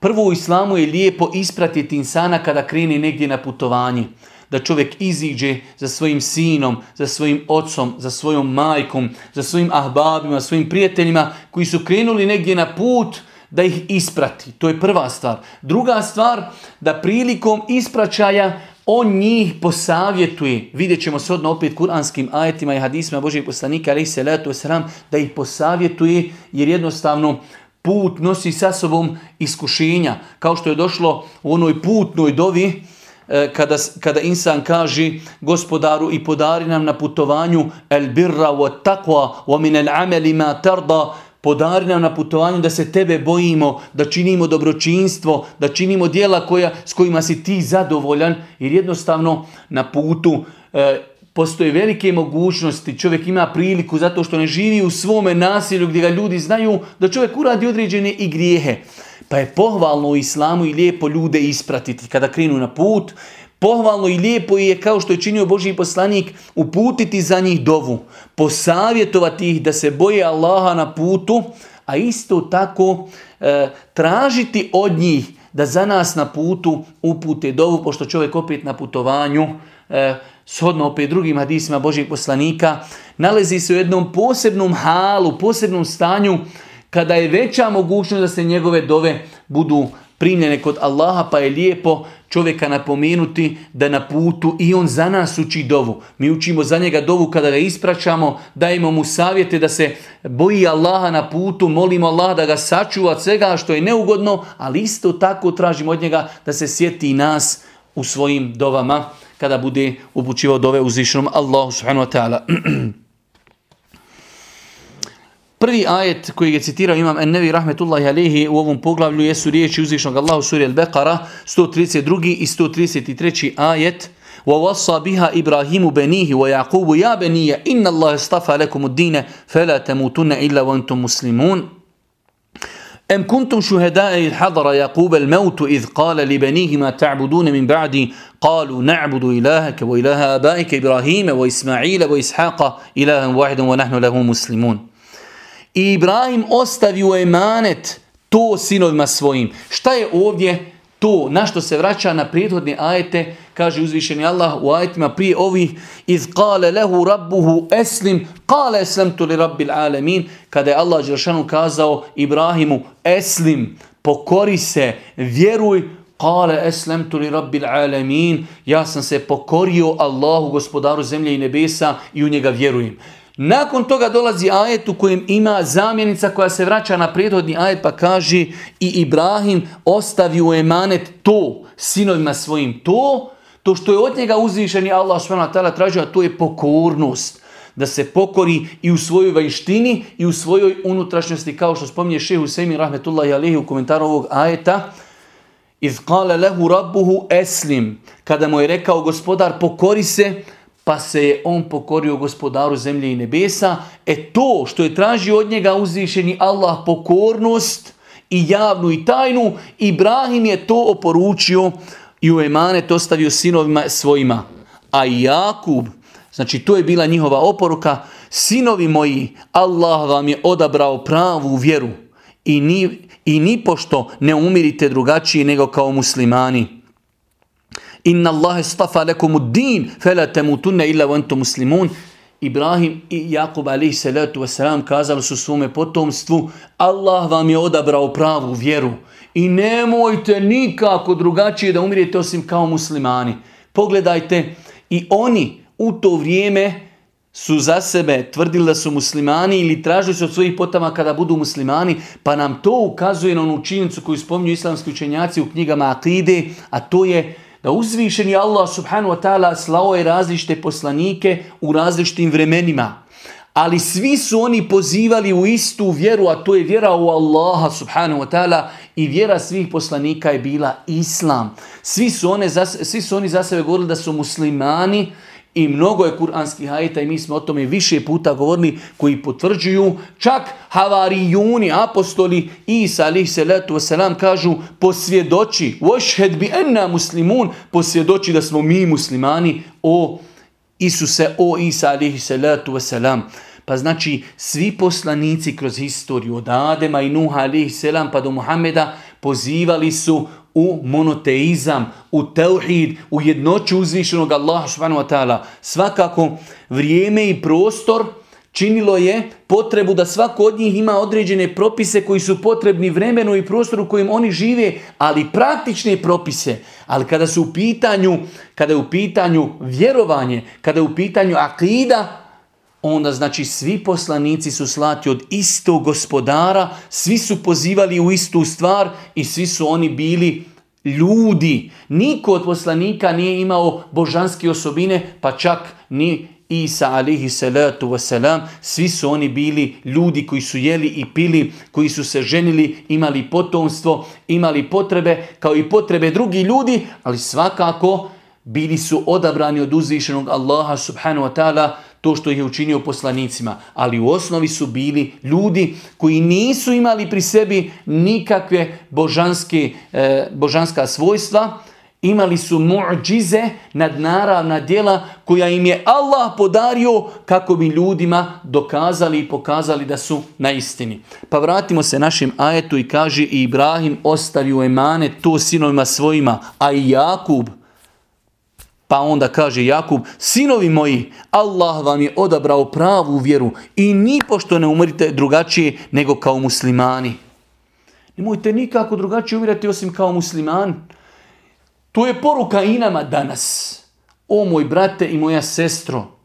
Prvo u islamu je lijepo ispratiti insana kada krene negdje na putovanje da čovjek iziđe za svojim sinom, za svojim ocom, za svojom majkom, za svojim ahbabima, svojim prijateljima koji su krenuli negdje na put da ih isprati. To je prva stvar. Druga stvar, da prilikom ispraćaja on njih posavjetuje. Vidjet ćemo se odno opet kuranskim ajetima i hadisma Božih poslanika, ali se letu sram, da ih posavjetuje jer jednostavno put nosi sa sobom iskušenja. Kao što je došlo u onoj putnoj dovi, e, kada, kada insan kaže gospodaru i podari nam na putovanju el birra wa taqwa wa min al amali ma tarda podari nam na putovanju da se tebe bojimo, da činimo dobročinstvo, da činimo dijela koja, s kojima si ti zadovoljan jer jednostavno na putu e, postoje velike mogućnosti, čovjek ima priliku zato što ne živi u svome nasilju gdje ga ljudi znaju da čovjek uradi određene i grijehe. Pa je pohvalno u islamu i lijepo ljude ispratiti kada krenu na put. Pohvalno i lijepo je kao što je činio Božji poslanik uputiti za njih dovu, posavjetovati ih da se boje Allaha na putu, a isto tako e, tražiti od njih da za nas na putu upute dovu, pošto čovjek opet na putovanju e, shodno opet drugim hadisima Božih poslanika, nalazi se u jednom posebnom halu, posebnom stanju, kada je veća mogućnost da se njegove dove budu primljene kod Allaha, pa je lijepo čovjeka napomenuti da na putu i on za nas uči dovu. Mi učimo za njega dovu kada ga ispraćamo, dajemo mu savjete da se boji Allaha na putu, molimo Allaha da ga sačuva od svega što je neugodno, ali isto tako tražimo od njega da se sjeti i nas u svojim dovama kada bude upućivao dove uzvišenom Allahu subhanahu wa ta'ala. Prvi ajet koji je citirao imam Ennevi rahmetullahi alihi u ovom poglavlju jesu riječi uzvišnog Allahu suri al-Beqara 132. i 133. ajet ووصى بها إبراهيم بنيه ويعقوب يا بني إن الله اصطفى لكم الدين فلا تموتن إلا وأنتم مسلمون أم كنتم شهداء إذ حضر يعقوب الموت إذ قال لبنيه ما تعبدون من بعدي قالوا نعبد إلهك وإله آبائك إبراهيم وإسماعيل وإسحاق إلها واحدا ونحن له مسلمون I Ibrahim ostavio emanet to sinovima svojim. Šta je ovdje to na što se vraća na prethodne ajete, kaže uzvišeni Allah u ajetima prije ovih, iz kale lehu rabbuhu eslim, kale eslemtu li rabbil alemin, kada je Allah Đeršanu kazao Ibrahimu, eslim, pokori se, vjeruj, Kale eslemtu li rabbil alemin, ja sam se pokorio Allahu gospodaru zemlje i nebesa i u njega vjerujem. Nakon toga dolazi ajet u kojem ima zamjenica koja se vraća na prethodni ajet pa kaže i Ibrahim ostavi u emanet to sinovima svojim to, to što je od njega uzvišeni Allah s.w.t. tražio, a to je pokornost. Da se pokori i u svojoj vanjštini i u svojoj unutrašnjosti, kao što spominje šehu Sejmi rahmetullahi alihi u komentaru ovog ajeta, iz kale lehu rabbuhu eslim, kada mu je rekao gospodar pokori se, pa se je on pokorio gospodaru zemlje i nebesa. E to što je tražio od njega uzvišeni Allah pokornost i javnu i tajnu, Ibrahim je to oporučio i u emanet ostavio sinovima svojima. A Jakub, znači to je bila njihova oporuka, sinovi moji, Allah vam je odabrao pravu vjeru i ni, i ni pošto ne umirite drugačije nego kao muslimani. Inna Allahe stafa lekomu din, fela temutunne illa vantu muslimun. Ibrahim i Jakub alaihi salatu wasalam kazali su svome potomstvu Allah vam je odabrao pravu vjeru i nemojte nikako drugačije da umirete osim kao muslimani. Pogledajte i oni u to vrijeme su za sebe tvrdili da su muslimani ili tražili su od svojih potama kada budu muslimani, pa nam to ukazuje na onu činjenicu koju spominju islamski učenjaci u knjigama Akide, a to je uzvišeni Allah subhanahu wa ta'ala slao je različite poslanike u različitim vremenima. Ali svi su oni pozivali u istu vjeru, a to je vjera u Allaha subhanahu wa ta'ala i vjera svih poslanika je bila Islam. Svi su, one, svi su oni za sebe govorili da su muslimani, i mnogo je kuranskih ajeta i mi smo o tome više puta govorili koji potvrđuju. Čak havarijuni, apostoli Isa alih salatu wasalam kažu posvjedoči, vošhed bi enna muslimun, posvjedoči da smo mi muslimani o Isuse, o Isa alih salatu wasalam. Pa znači svi poslanici kroz historiju od Adema i Nuha alih selam pa do Muhameda pozivali su u monoteizam, u teuhid, u jednoću uzvišenog Allaha subhanahu wa ta'ala. Svakako vrijeme i prostor činilo je potrebu da svako od njih ima određene propise koji su potrebni vremenu i prostoru u kojem oni žive, ali praktične propise. Ali kada su u pitanju, kada je u pitanju vjerovanje, kada je u pitanju akida, onda znači svi poslanici su slati od istog gospodara, svi su pozivali u istu stvar i svi su oni bili ljudi. Niko od poslanika nije imao božanske osobine, pa čak ni Isa alihi salatu wasalam, svi su oni bili ljudi koji su jeli i pili, koji su se ženili, imali potomstvo, imali potrebe kao i potrebe drugi ljudi, ali svakako bili su odabrani od uzvišenog Allaha subhanahu wa ta'ala to što je učinio poslanicima, ali u osnovi su bili ljudi koji nisu imali pri sebi nikakve božanske, e, božanska svojstva, imali su muđize, nadnaravna djela koja im je Allah podario kako bi ljudima dokazali i pokazali da su na istini. Pa vratimo se našim ajetu i kaže Ibrahim ostavio emane to sinovima svojima, a i Jakub pa onda kaže Jakub, sinovi moji, Allah vam je odabrao pravu vjeru i ni pošto ne umrite drugačije nego kao muslimani. Nemojte nikako drugačije umirati osim kao musliman. To je poruka i nama danas. O moj brate i moja sestro,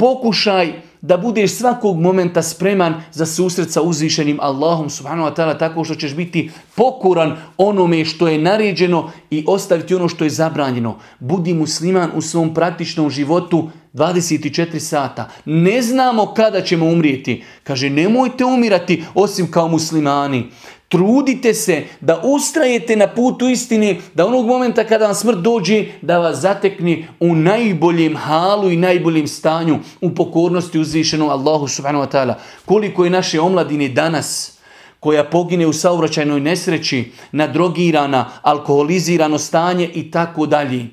pokušaj da budeš svakog momenta spreman za susret sa uzvišenim Allahom subhanahu wa ta'ala tako što ćeš biti pokoran onome što je naređeno i ostaviti ono što je zabranjeno. Budi musliman u svom praktičnom životu 24 sata. Ne znamo kada ćemo umrijeti. Kaže, nemojte umirati osim kao muslimani. Trudite se da ustrajete na putu istine, da onog momenta kada vam smrt dođe, da vas zatekne u najboljem halu i najboljem stanju, u pokornosti uzvišenom Allahu subhanahu wa ta'ala. Koliko je naše omladine danas, koja pogine u saobraćajnoj nesreći, nadrogirana, alkoholizirano stanje i tako dalje.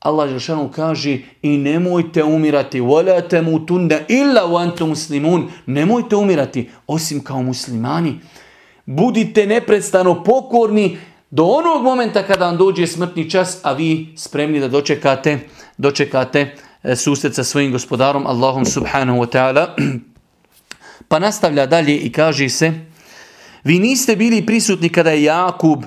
Allah Žešanu kaže i nemojte umirati, volate mu tunda illa u antum muslimun, nemojte umirati, osim kao muslimani. Budite neprestano pokorni do onog momenta kada vam dođe smrtni čas, a vi spremni da dočekate, dočekate e, susret sa svojim gospodarom Allahom subhanahu wa ta'ala. Pa nastavlja dalje i kaže se, vi niste bili prisutni kada je Jakub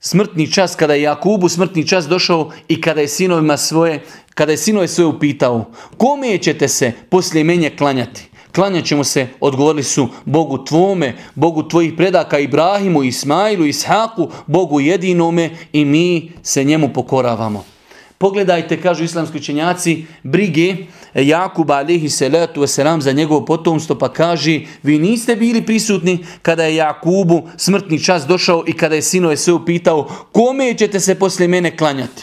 smrtni čas, kada je Jakubu smrtni čas došao i kada je sinovima svoje, kada je sinove svoje upitao, kome ćete se poslije menje klanjati? Klanjat ćemo se, odgovorili su Bogu tvome, Bogu tvojih predaka Ibrahimu, Ismailu, Ishaku, Bogu jedinome i mi se njemu pokoravamo. Pogledajte, kažu islamski učenjaci, brige Jakuba alihi salatu wasalam za njegovo potomstvo, pa kaže, vi niste bili prisutni kada je Jakubu smrtni čas došao i kada je sinove sve upitao, kome ćete se poslije mene klanjati?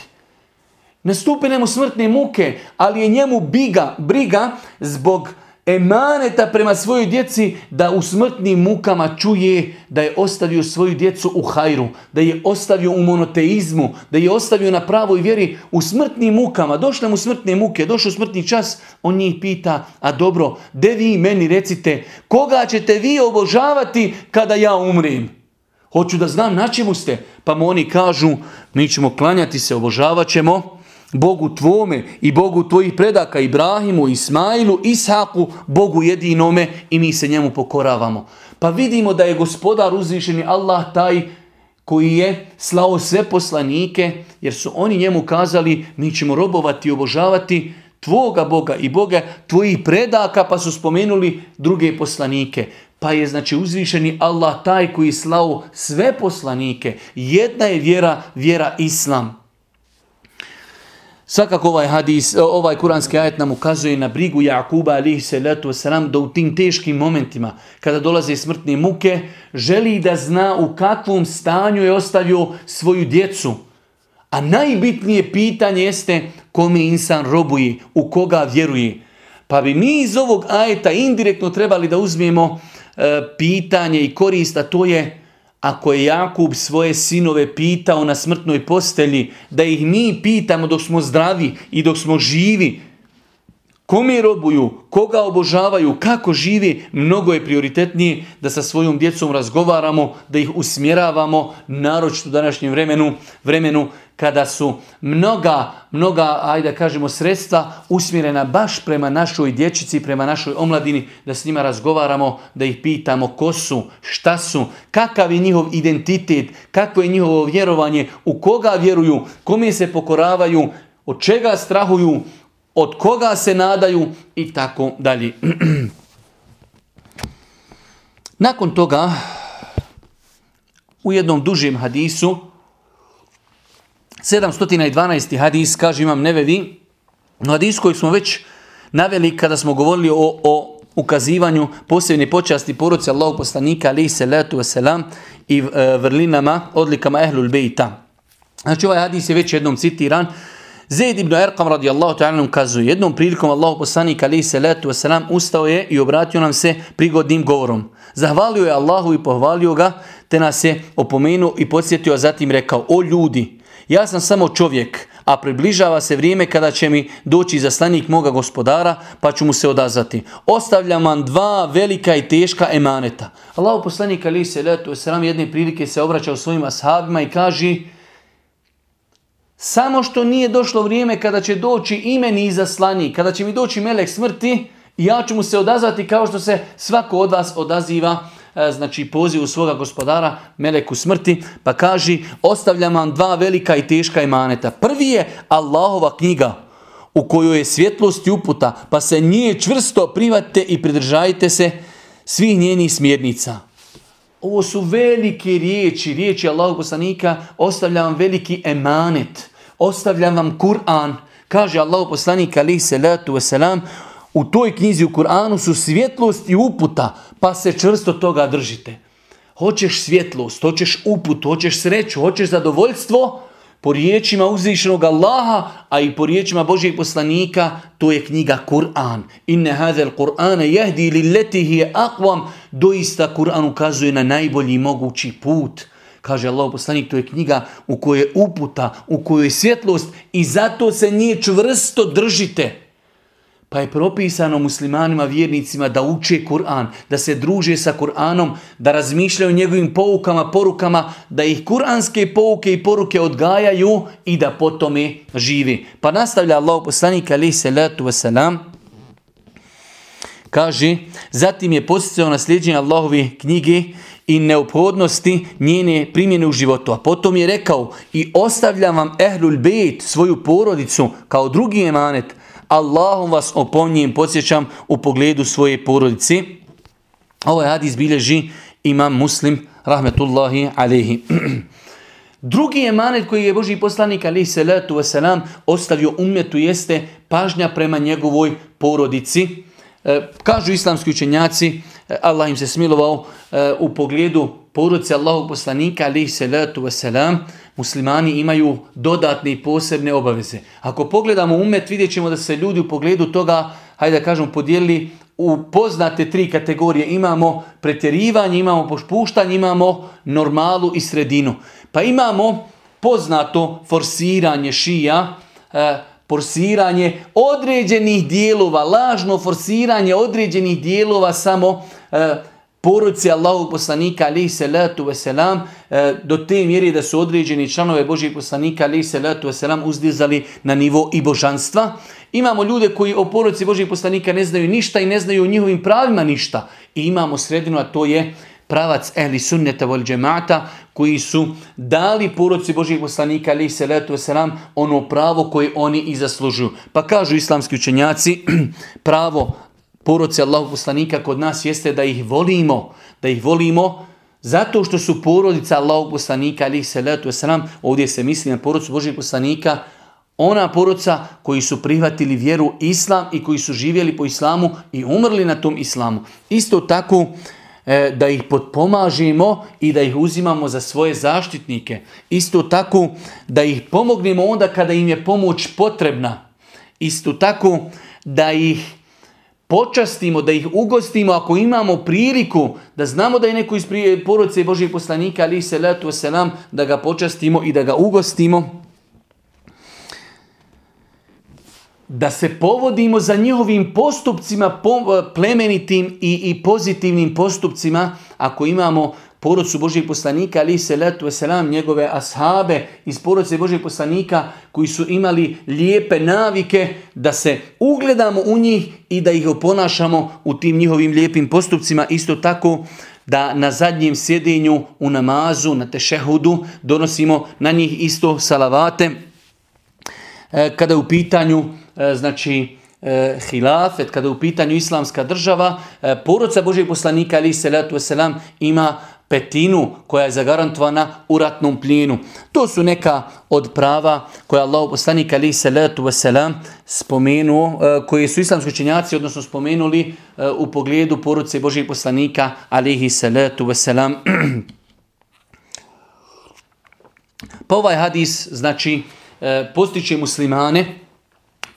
Nastupene mu smrtne muke, ali je njemu biga, briga zbog emaneta prema svojoj djeci da u smrtnim mukama čuje da je ostavio svoju djecu u hajru, da je ostavio u monoteizmu, da je ostavio na pravoj vjeri u smrtnim mukama. Došle mu smrtne muke, došao smrtni čas, on njih pita, a dobro, de vi meni recite, koga ćete vi obožavati kada ja umrim? Hoću da znam na čemu ste. Pa mu oni kažu, mi ćemo klanjati se, obožavat ćemo, Bogu tvome i Bogu tvojih predaka Ibrahimu, Ismailu, Ishaku, Bogu jedinome i mi se njemu pokoravamo. Pa vidimo da je gospodar uzvišeni Allah taj koji je slao sve poslanike jer su oni njemu kazali mi ćemo robovati i obožavati tvoga Boga i Boga tvojih predaka pa su spomenuli druge poslanike. Pa je znači uzvišeni Allah taj koji je slao sve poslanike. Jedna je vjera, vjera Islam. Svakako ovaj hadis, ovaj kuranski ajet nam ukazuje na brigu Jakuba alihi salatu wasalam da u tim teškim momentima kada dolaze smrtne muke želi da zna u kakvom stanju je ostavio svoju djecu. A najbitnije pitanje jeste kome insan robuje, u koga vjeruje. Pa bi mi iz ovog ajeta indirektno trebali da uzmemo e, pitanje i korist, a to je ako je Jakub svoje sinove pitao na smrtnoj postelji, da ih mi pitamo dok smo zdravi i dok smo živi, kome robuju, koga obožavaju, kako živi, mnogo je prioritetnije da sa svojom djecom razgovaramo, da ih usmjeravamo, naročito u današnjem vremenu, vremenu kada su mnoga, mnoga, ajde kažemo, sredstva usmjerena baš prema našoj dječici, prema našoj omladini, da s njima razgovaramo, da ih pitamo ko su, šta su, kakav je njihov identitet, kako je njihovo vjerovanje, u koga vjeruju, kome se pokoravaju, od čega strahuju, od koga se nadaju i tako dalje. Nakon toga, u jednom dužem hadisu, 712. hadis, kaže imam nevevi, no hadis koji smo već naveli kada smo govorili o, o ukazivanju posebne počasti poruci Allahog poslanika alaihi salatu wasalam i e, vrlinama, odlikama ehlul bejta. Znači ovaj hadis je već jednom citiran. Zaid ibn Erqam radijallahu ta'ala ukazuje, jednom prilikom Allahu poslanik alaihi salatu wasalam ustao je i obratio nam se prigodnim govorom. Zahvalio je Allahu i pohvalio ga, te nas je opomenuo i podsjetio, a zatim rekao, o ljudi, ja sam samo čovjek, a približava se vrijeme kada će mi doći zaslanik moga gospodara, pa ću mu se odazvati. Ostavljam vam dva velika i teška emaneta. Allah poslanik ali se letu sram jedne prilike se obraća u svojim ashabima i kaže samo što nije došlo vrijeme kada će doći imeni izaslanik, kada će mi doći melek smrti, ja ću mu se odazvati kao što se svako od vas odaziva znači pozivu svoga gospodara, meleku smrti, pa kaže ostavljam vam dva velika i teška imaneta. Prvi je Allahova knjiga u kojoj je svjetlost i uputa, pa se nije čvrsto private i pridržajte se svih njenih smjernica. Ovo su velike riječi, riječi Allahog poslanika, ostavljam vam veliki emanet, ostavljam vam Kur'an, kaže Allahog poslanika alihi salatu wasalam, u toj knjizi u Kur'anu su svjetlost i uputa, pa se čvrsto toga držite. Hoćeš svjetlost, hoćeš uput, hoćeš sreću, hoćeš zadovoljstvo, po riječima uzvišenog Allaha, a i po riječima Božijeg poslanika, to je knjiga Kur'an. Inne hadel Kur'ane jehdi li letihi je akvam, doista Kur'an ukazuje na najbolji mogući put. Kaže Allah poslanik, to je knjiga u kojoj je uputa, u kojoj je svjetlost i zato se nije čvrsto držite. Pa je propisano muslimanima, vjernicima da uče Kur'an, da se druže sa Kur'anom, da razmišljaju o njegovim poukama, porukama, da ih kuranske pouke i poruke odgajaju i da po tome živi. Pa nastavlja Allah poslanik alaih salatu wasalam, kaže, zatim je posjećao na Allahove knjige i neophodnosti njene primjene u životu. A potom je rekao i ostavljam vam ehlul bejt, svoju porodicu, kao drugi emanet, Allahom vas opominjem, podsjećam u pogledu svoje porodice. Ovaj hadis bilježi imam muslim, rahmetullahi alehi. Drugi emanet koji je Boži poslanik alaihi salatu wasalam ostavio umetu jeste pažnja prema njegovoj porodici. E, kažu islamski učenjaci, Allah im se smilovao e, u pogledu porodice Allahog poslanika alaihi salatu wasalam, muslimani imaju dodatne i posebne obaveze. Ako pogledamo umet, vidjet ćemo da se ljudi u pogledu toga, hajde da kažemo, podijelili u poznate tri kategorije. Imamo pretjerivanje, imamo pošpuštanje, imamo normalu i sredinu. Pa imamo poznato forsiranje šija, e, forsiranje određenih dijelova, lažno forsiranje određenih dijelova samo e, porodice Allahog poslanika ali salatu wasalam e, do te mjere da su određeni članove Božijeg poslanika ali salatu wasalam uzdizali na nivo i božanstva. Imamo ljude koji o porodici Božijeg poslanika ne znaju ništa i ne znaju o njihovim pravima ništa. I imamo sredinu, a to je pravac ehli sunneta vol džemata koji su dali porodici Božijeg poslanika ali salatu wasalam ono pravo koje oni i zaslužuju. Pa kažu islamski učenjaci pravo poroci Allahog poslanika kod nas jeste da ih volimo, da ih volimo zato što su porodica Allahog poslanika, ali salatu wasalam, ovdje se misli na porodicu Božih poslanika, ona porodica koji su prihvatili vjeru Islam i koji su živjeli po Islamu i umrli na tom Islamu. Isto tako da ih potpomažimo i da ih uzimamo za svoje zaštitnike. Isto tako da ih pomognemo onda kada im je pomoć potrebna. Isto tako da ih počastimo, da ih ugostimo ako imamo priliku, da znamo da je neko iz porodice Božih poslanika, ali se letu selam, da ga počastimo i da ga ugostimo. Da se povodimo za njihovim postupcima plemenitim i, i pozitivnim postupcima ako imamo porodcu Božih poslanika, ali se letu selam, njegove ashabe iz porodce Božih poslanika koji su imali lijepe navike da se ugledamo u njih i da ih oponašamo u tim njihovim lijepim postupcima. Isto tako da na zadnjem sjedinju u namazu, na tešehudu, donosimo na njih isto salavate. E, kada je u pitanju e, znači e, hilafet, kada je u pitanju islamska država, e, porodca Božeg poslanika ali salatu wasalam ima petinu koja je zagarantovana u ratnom plijenu. To su neka od prava koja Allah poslanik ali salatu wasalam spomenuo, e, koje su islamski učenjaci odnosno spomenuli u pogledu porodce Božeg poslanika alihi salatu wasalam. Pa ovaj hadis, znači, e, postiče muslimane,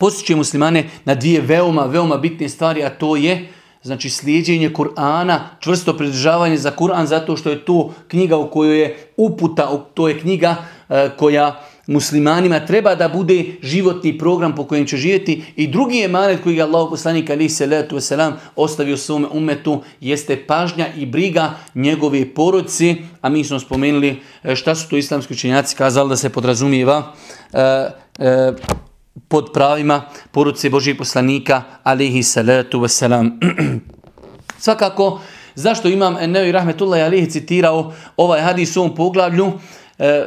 postiče muslimane na dvije veoma, veoma bitne stvari, a to je Znači slijedjenje Kur'ana, čvrsto pridržavanje za Kur'an zato što je to knjiga u kojoj je uputa, to je knjiga e, koja muslimanima treba da bude životni program po kojem će živjeti. I drugi je manet koji je Allah poslanik ali se letu selam ostavio svome umetu jeste pažnja i briga njegove porodci, a mi smo spomenuli e, šta su to islamski učenjaci kazali da se podrazumijeva? E, e, pod pravima poruce Božih poslanika alihi salatu wasalam. Svakako, zašto imam Ennevi Rahmetullah alihi citirao ovaj hadis u ovom poglavlju, e,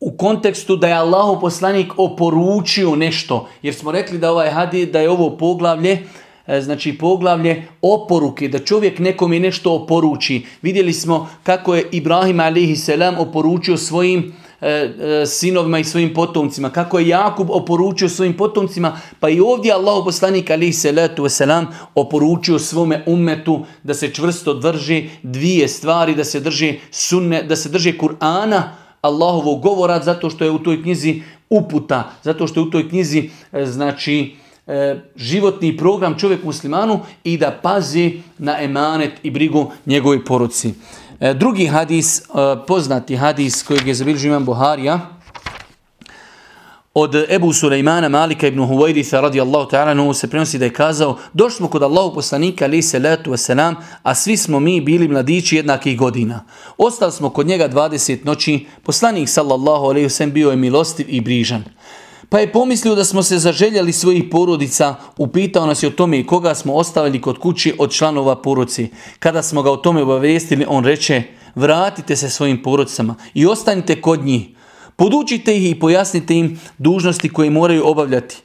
u kontekstu da je Allahu poslanik oporučio nešto, jer smo rekli da ovaj hadis, da je ovo poglavlje, e, znači poglavlje oporuke, da čovjek nekom je nešto oporuči. Vidjeli smo kako je Ibrahim alihi salam oporučio svojim sinovima i svojim potomcima, kako je Jakub oporučio svojim potomcima, pa i ovdje Allah poslanik alihi salatu wasalam oporučio svome umetu da se čvrsto drži dvije stvari, da se drži sunne, da se drži Kur'ana, Allahovog govora, zato što je u toj knjizi uputa, zato što je u toj knjizi e, znači životni program čovjek muslimanu i da pazi na emanet i brigu njegovoj poruci. E, drugi hadis, e, poznati hadis kojeg je zabilžio imam Buharija, od Ebu Sulejmana Malika ibn Huvajritha radijallahu ta'ala se prenosi da je kazao došli smo kod Allahu poslanika ali se letu wasalam, a svi smo mi bili mladići jednakih godina. Ostali smo kod njega 20 noći, poslanik sallallahu alaihi bio je milostiv i brižan. Pa je pomislio da smo se zaželjeli svojih porodica, upitao nas je o tome i koga smo ostavili kod kući od članova porodice. Kada smo ga o tome obavestili, on reče, vratite se svojim porodicama i ostanite kod njih. Podučite ih i pojasnite im dužnosti koje moraju obavljati.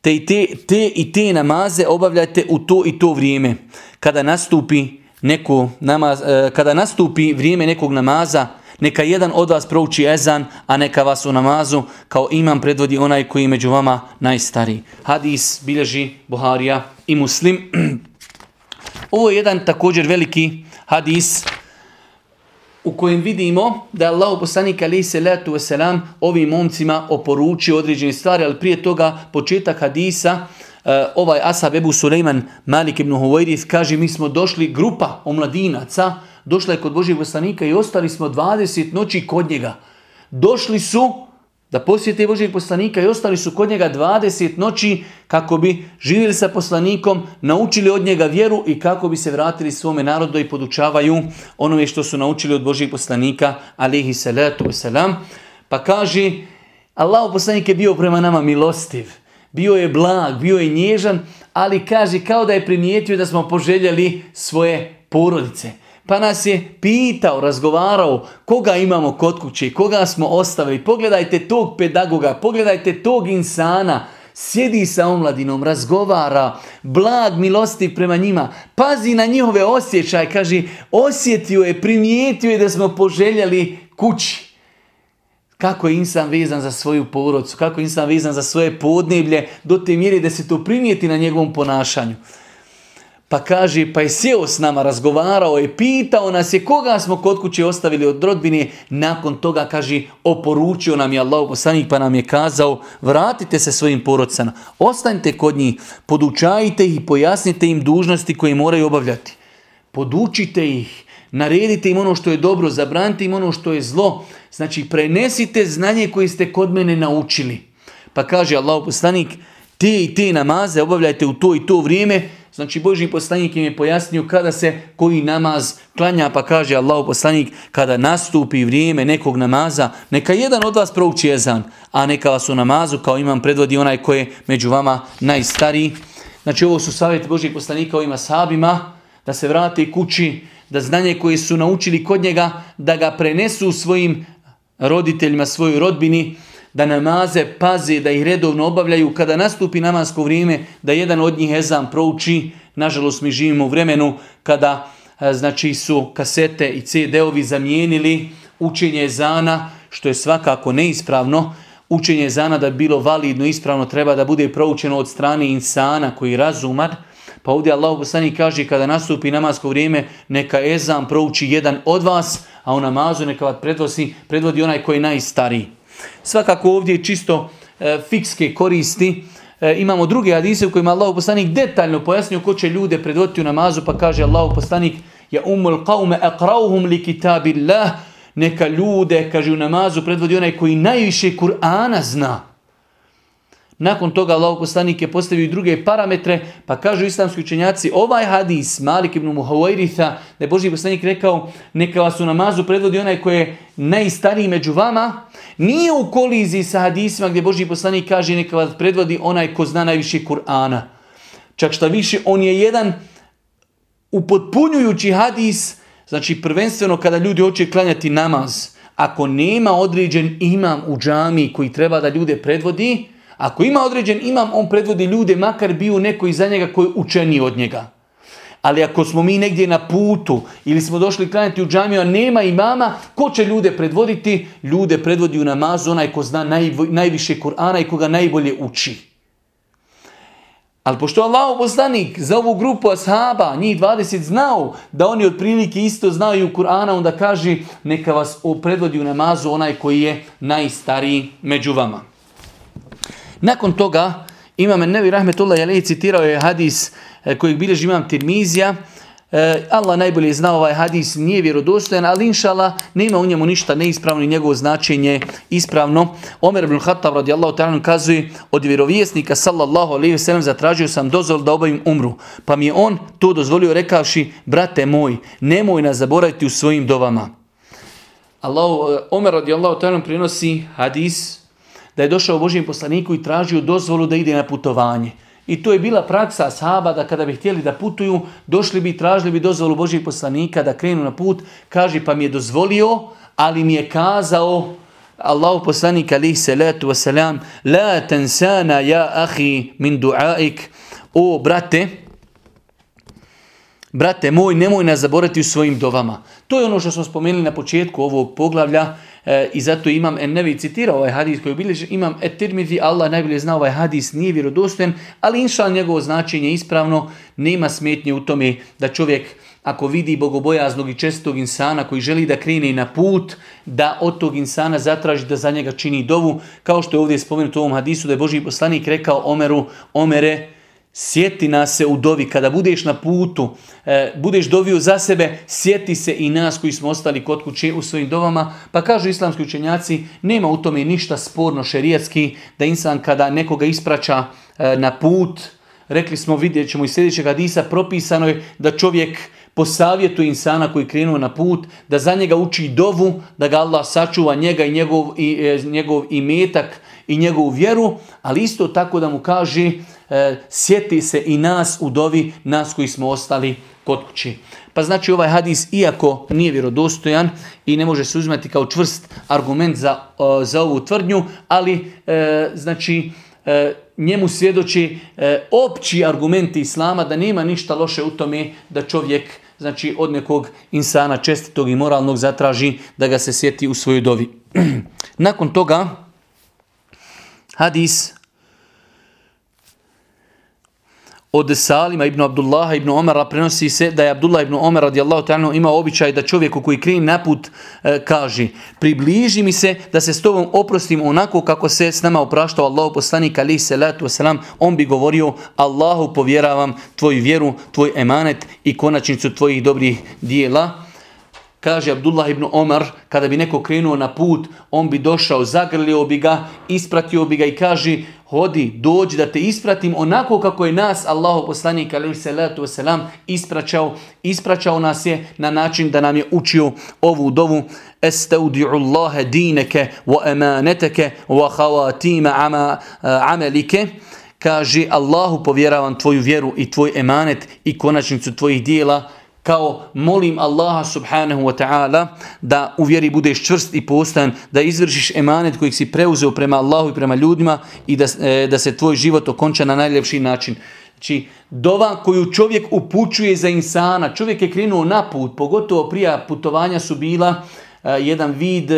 Te i te, te i te namaze obavljajte u to i to vrijeme. Kada nastupi, neko namaz, eh, kada nastupi vrijeme nekog namaza, neka jedan od vas prouči ezan, a neka vas u namazu kao imam predvodi onaj koji je među vama najstariji. Hadis bilježi Buharija i Muslim. Ovo je jedan također veliki hadis u kojem vidimo da je Allah poslanik ali se letu wasalam ovim momcima oporučio određene stvari, ali prije toga početak hadisa eh, ovaj Asab Ebu Suleiman Malik ibn Huwairith kaže mi smo došli grupa omladinaca došla je kod Božijeg poslanika i ostali smo 20 noći kod njega. Došli su da posjete Božijeg poslanika i ostali su kod njega 20 noći kako bi živjeli sa poslanikom, naučili od njega vjeru i kako bi se vratili svome narodu i podučavaju onome što su naučili od Božijeg poslanika, alihi salatu wasalam. Pa kaže, Allah poslanik je bio prema nama milostiv, bio je blag, bio je nježan, ali kaže kao da je primijetio da smo poželjeli svoje porodice pa nas je pitao, razgovarao koga imamo kod kuće, koga smo ostavili. Pogledajte tog pedagoga, pogledajte tog insana, sjedi sa omladinom, razgovara, blag milosti prema njima, pazi na njihove osjećaje, kaže, osjetio je, primijetio je da smo poželjeli kući. Kako je insan vezan za svoju porodcu, kako je insan vezan za svoje podneblje, do te mjere da se to primijeti na njegovom ponašanju. Pa kaže, pa je sjeo s nama, razgovarao i pitao nas je koga smo kod kuće ostavili od rodbine. Nakon toga, kaže, oporučio nam je Allah poslanik pa nam je kazao, vratite se svojim porodcama, ostanite kod njih, podučajte ih pojasnite im dužnosti koje moraju obavljati. Podučite ih, naredite im ono što je dobro, zabranite im ono što je zlo. Znači, prenesite znanje koje ste kod mene naučili. Pa kaže Allah poslanik, te i te namaze obavljajte u to i to vrijeme, Znači Boži poslanik im je pojasnio kada se koji namaz klanja, pa kaže Allah poslanik kada nastupi vrijeme nekog namaza, neka jedan od vas prouči jezan, a neka vas u namazu kao imam predvodi onaj koji je među vama najstariji. Znači ovo su savjeti Božih poslanika ovima sahabima, da se vrate kući, da znanje koje su naučili kod njega, da ga prenesu svojim roditeljima, svojoj rodbini, da namaze paze, da ih redovno obavljaju, kada nastupi namasko vrijeme, da jedan od njih ezan prouči. Nažalost, mi živimo u vremenu kada e, znači su kasete i CD-ovi zamijenili učenje ezana, što je svakako neispravno. Učenje ezana da bi bilo validno, ispravno, treba da bude proučeno od strane insana koji razumar. Pa ovdje Allah poslanik kaže kada nastupi namasko vrijeme neka ezan prouči jedan od vas, a u namazu neka vas predvodi, predvodi onaj koji je najstariji. Svakako ovdje je čisto e, fikske koristi. E, imamo druge hadise u kojima Allah poslanik detaljno pojasnio ko će ljude predvoditi u namazu pa kaže Allah poslanik ja umul qaume aqrauhum li kitabillah neka ljude kaže u namazu predvodi onaj koji najviše Kur'ana zna. Nakon toga Allah poslanik je postavio i druge parametre, pa kažu islamski učenjaci, ovaj hadis Malik ibn Muhawairitha, da je Boži poslanik rekao, neka vas u namazu predvodi onaj koji je najstariji među vama, nije u koliziji sa hadisima gdje Boži poslanik kaže neka vas predvodi onaj ko zna najviše Kur'ana. Čak šta više, on je jedan upotpunjujući hadis, znači prvenstveno kada ljudi hoće klanjati namaz, ako nema određen imam u džami koji treba da ljude predvodi, ako ima određen imam, on predvodi ljude, makar bio neko iza njega koji je učeniji od njega. Ali ako smo mi negdje na putu ili smo došli klanjati u džamiju, a nema imama, ko će ljude predvoditi? Ljude predvodi u namazu onaj ko zna najviše Kur'ana i koga najbolje uči. Ali pošto Allah poslanik za ovu grupu ashaba, njih 20 znao da oni otprilike isto znaju Kur'ana, onda kaže neka vas predvodi u namazu onaj koji je najstariji među vama. Nakon toga, Imam Nevi Rahmetullah Jalej citirao je hadis e, kojeg bilježi imam Tirmizija. E, Allah najbolje zna ovaj hadis, nije vjerodostojan, ali inšala nema u njemu ništa neispravno i njegovo značenje ispravno. Omer ibn Khattab radijallahu ta'ala kazuje od vjerovjesnika sallallahu alaihi ve sellem zatražio sam dozvol da obavim umru. Pa mi je on to dozvolio rekavši, brate moj, nemoj nas zaboraviti u svojim dovama. Allah, Omer radijallahu ta'ala prinosi hadis da je došao Božijem poslaniku i tražio dozvolu da ide na putovanje. I to je bila praksa sahaba da kada bi htjeli da putuju, došli bi i tražili bi dozvolu Božijeg poslanika da krenu na put. Kaže pa mi je dozvolio, ali mi je kazao Allahu poslanik alihi salatu wasalam La tensana ja ahi min duaik O brate, brate moj, nemoj nas zaborati u svojim dovama. To je ono što smo spomenuli na početku ovog poglavlja E, I zato imam Ennevi citirao ovaj hadis koji obilježi, imam Etirmidhi, Allah najbolje zna ovaj hadis, nije vjerodostojen, ali inša njegovo značenje ispravno, nema smetnje u tome da čovjek ako vidi bogobojaznog i čestog insana koji želi da krene na put, da od tog insana zatraži da za njega čini dovu, kao što je ovdje spomenuto u ovom hadisu da je Boži poslanik rekao Omeru, Omere, Sjeti nas se u dovi, kada budeš na putu, e, budeš dovio za sebe, sjeti se i nas koji smo ostali kod kuće u svojim dovama. Pa kažu islamski učenjaci, nema u tome ništa sporno šerijatski, da insan kada nekoga ispraća e, na put, rekli smo, vidjet ćemo iz sljedećeg hadisa, propisano je da čovjek po savjetu insana koji krenuo na put, da za njega uči dovu, da ga Allah sačuva njega i njegov, i, e, njegov imetak i njegovu vjeru, ali isto tako da mu kaže, e, sjeti se i nas u dovi, nas koji smo ostali kod kući. Pa znači ovaj hadis, iako nije vjerodostojan i ne može se uzmati kao čvrst argument za, za ovu tvrdnju, ali e, znači e, njemu svjedoči e, opći argumenti Islama da nema ništa loše u tome da čovjek znači od nekog insana čestitog i moralnog zatraži da ga se sjeti u svojoj dovi. Nakon toga hadis od Salima ibn Abdullaha ibn Omara prenosi se da je Abdullah ibn Omar radijallahu ta'ala imao običaj da čovjeku koji kreni na put e, kaže približi mi se da se s tobom oprostim onako kako se s nama opraštao Allahu poslanik ali salatu wasalam on bi govorio Allahu povjeravam tvoju vjeru, tvoj emanet i konačnicu tvojih dobrih dijela. Kaže Abdullah ibn Omar, kada bi neko krenuo na put, on bi došao, zagrlio bi ga, ispratio bi ga i kaže hodi, dođi da te ispratim onako kako je nas Allahu poslanik alejhi salatu vesselam ispraćao, ispraćao nas je na način da nam je učio ovu dovu. Estaudi'u Allahe dineke wa emaneteke wa khawatima ama, uh, amelike. Kaže Allahu povjeravam tvoju vjeru i tvoj emanet i konačnicu tvojih dijela kao molim Allaha subhanahu wa ta'ala da u vjeri budeš čvrst i postojan, da izvršiš emanet kojeg si preuzeo prema Allahu i prema ljudima i da, e, da se tvoj život okonča na najljepši način. Znači, dova koju čovjek upućuje za insana, čovjek je krenuo na put, pogotovo prije putovanja su bila e, jedan vid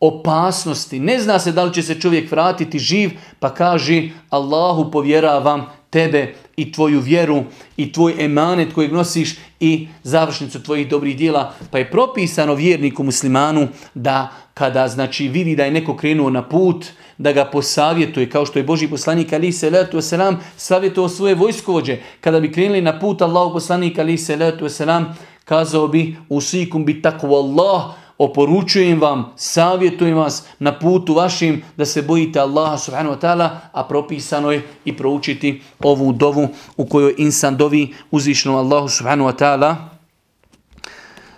opasnosti. Ne zna se da li će se čovjek vratiti živ, pa kaže Allahu povjeravam tebe i tvoju vjeru i tvoj emanet kojeg nosiš i završnicu tvojih dobrih dijela. Pa je propisano vjerniku muslimanu da kada znači vidi da je neko krenuo na put, da ga posavjetuje, kao što je Boži poslanik Ali se letu selam savjetovao svoje vojskovođe. Kada bi krenuli na put Allahu poslanik Ali se letu selam kazao bi usikum bi takvu Allah, oporučujem vam, savjetujem vas na putu vašim da se bojite Allaha subhanahu wa ta'ala, a propisano je i proučiti ovu dovu u kojoj insan dovi uzvišenom Allahu subhanahu wa ta'ala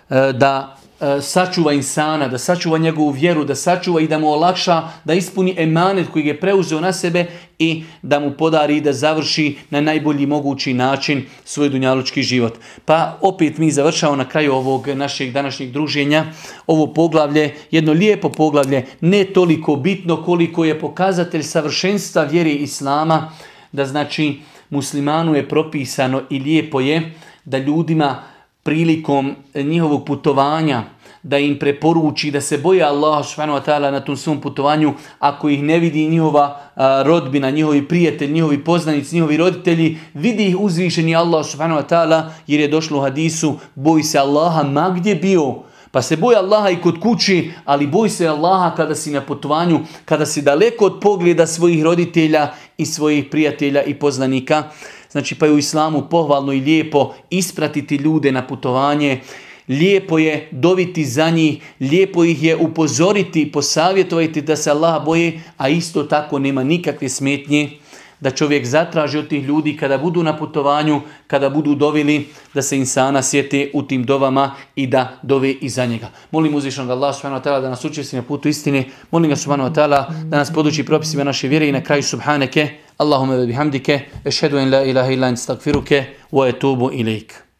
e, da sačuva insana, da sačuva njegovu vjeru, da sačuva i da mu olakša, da ispuni emanet koji je preuzeo na sebe i da mu podari da završi na najbolji mogući način svoj dunjalučki život. Pa opet mi završamo na kraju ovog našeg današnjeg druženja ovo poglavlje, jedno lijepo poglavlje, ne toliko bitno koliko je pokazatelj savršenstva vjere Islama, da znači muslimanu je propisano i lijepo je da ljudima prilikom njihovog putovanja da im preporuči da se boje Allah subhanahu wa ta'ala na tom svom putovanju ako ih ne vidi njihova rodbina, njihovi prijatelji, njihovi poznanici, njihovi roditelji, vidi ih uzvišeni Allah subhanahu wa ta'ala jer je došlo u hadisu boj se Allaha ma gdje bio. Pa se boj Allaha i kod kući, ali boj se Allaha kada si na putovanju, kada si daleko od pogleda svojih roditelja i svojih prijatelja i poznanika. Znači pa je u islamu pohvalno i lijepo ispratiti ljude na putovanje, lijepo je doviti za njih, lijepo ih je upozoriti, posavjetovati da se Allah boje, a isto tako nema nikakve smetnje da čovjek zatraži od tih ljudi kada budu na putovanju, kada budu dovili, da se insana sjete u tim dovama i da dove i za njega. Molim uzvišnog Allah subhanahu wa da nas učesti na putu istine. Molim ga subhanahu wa ta'ala da nas poduči propisima naše vjere i na kraju subhaneke. Allahumma bihamdike. Ešhedu en la ilaha illa in wa etubu ilaik.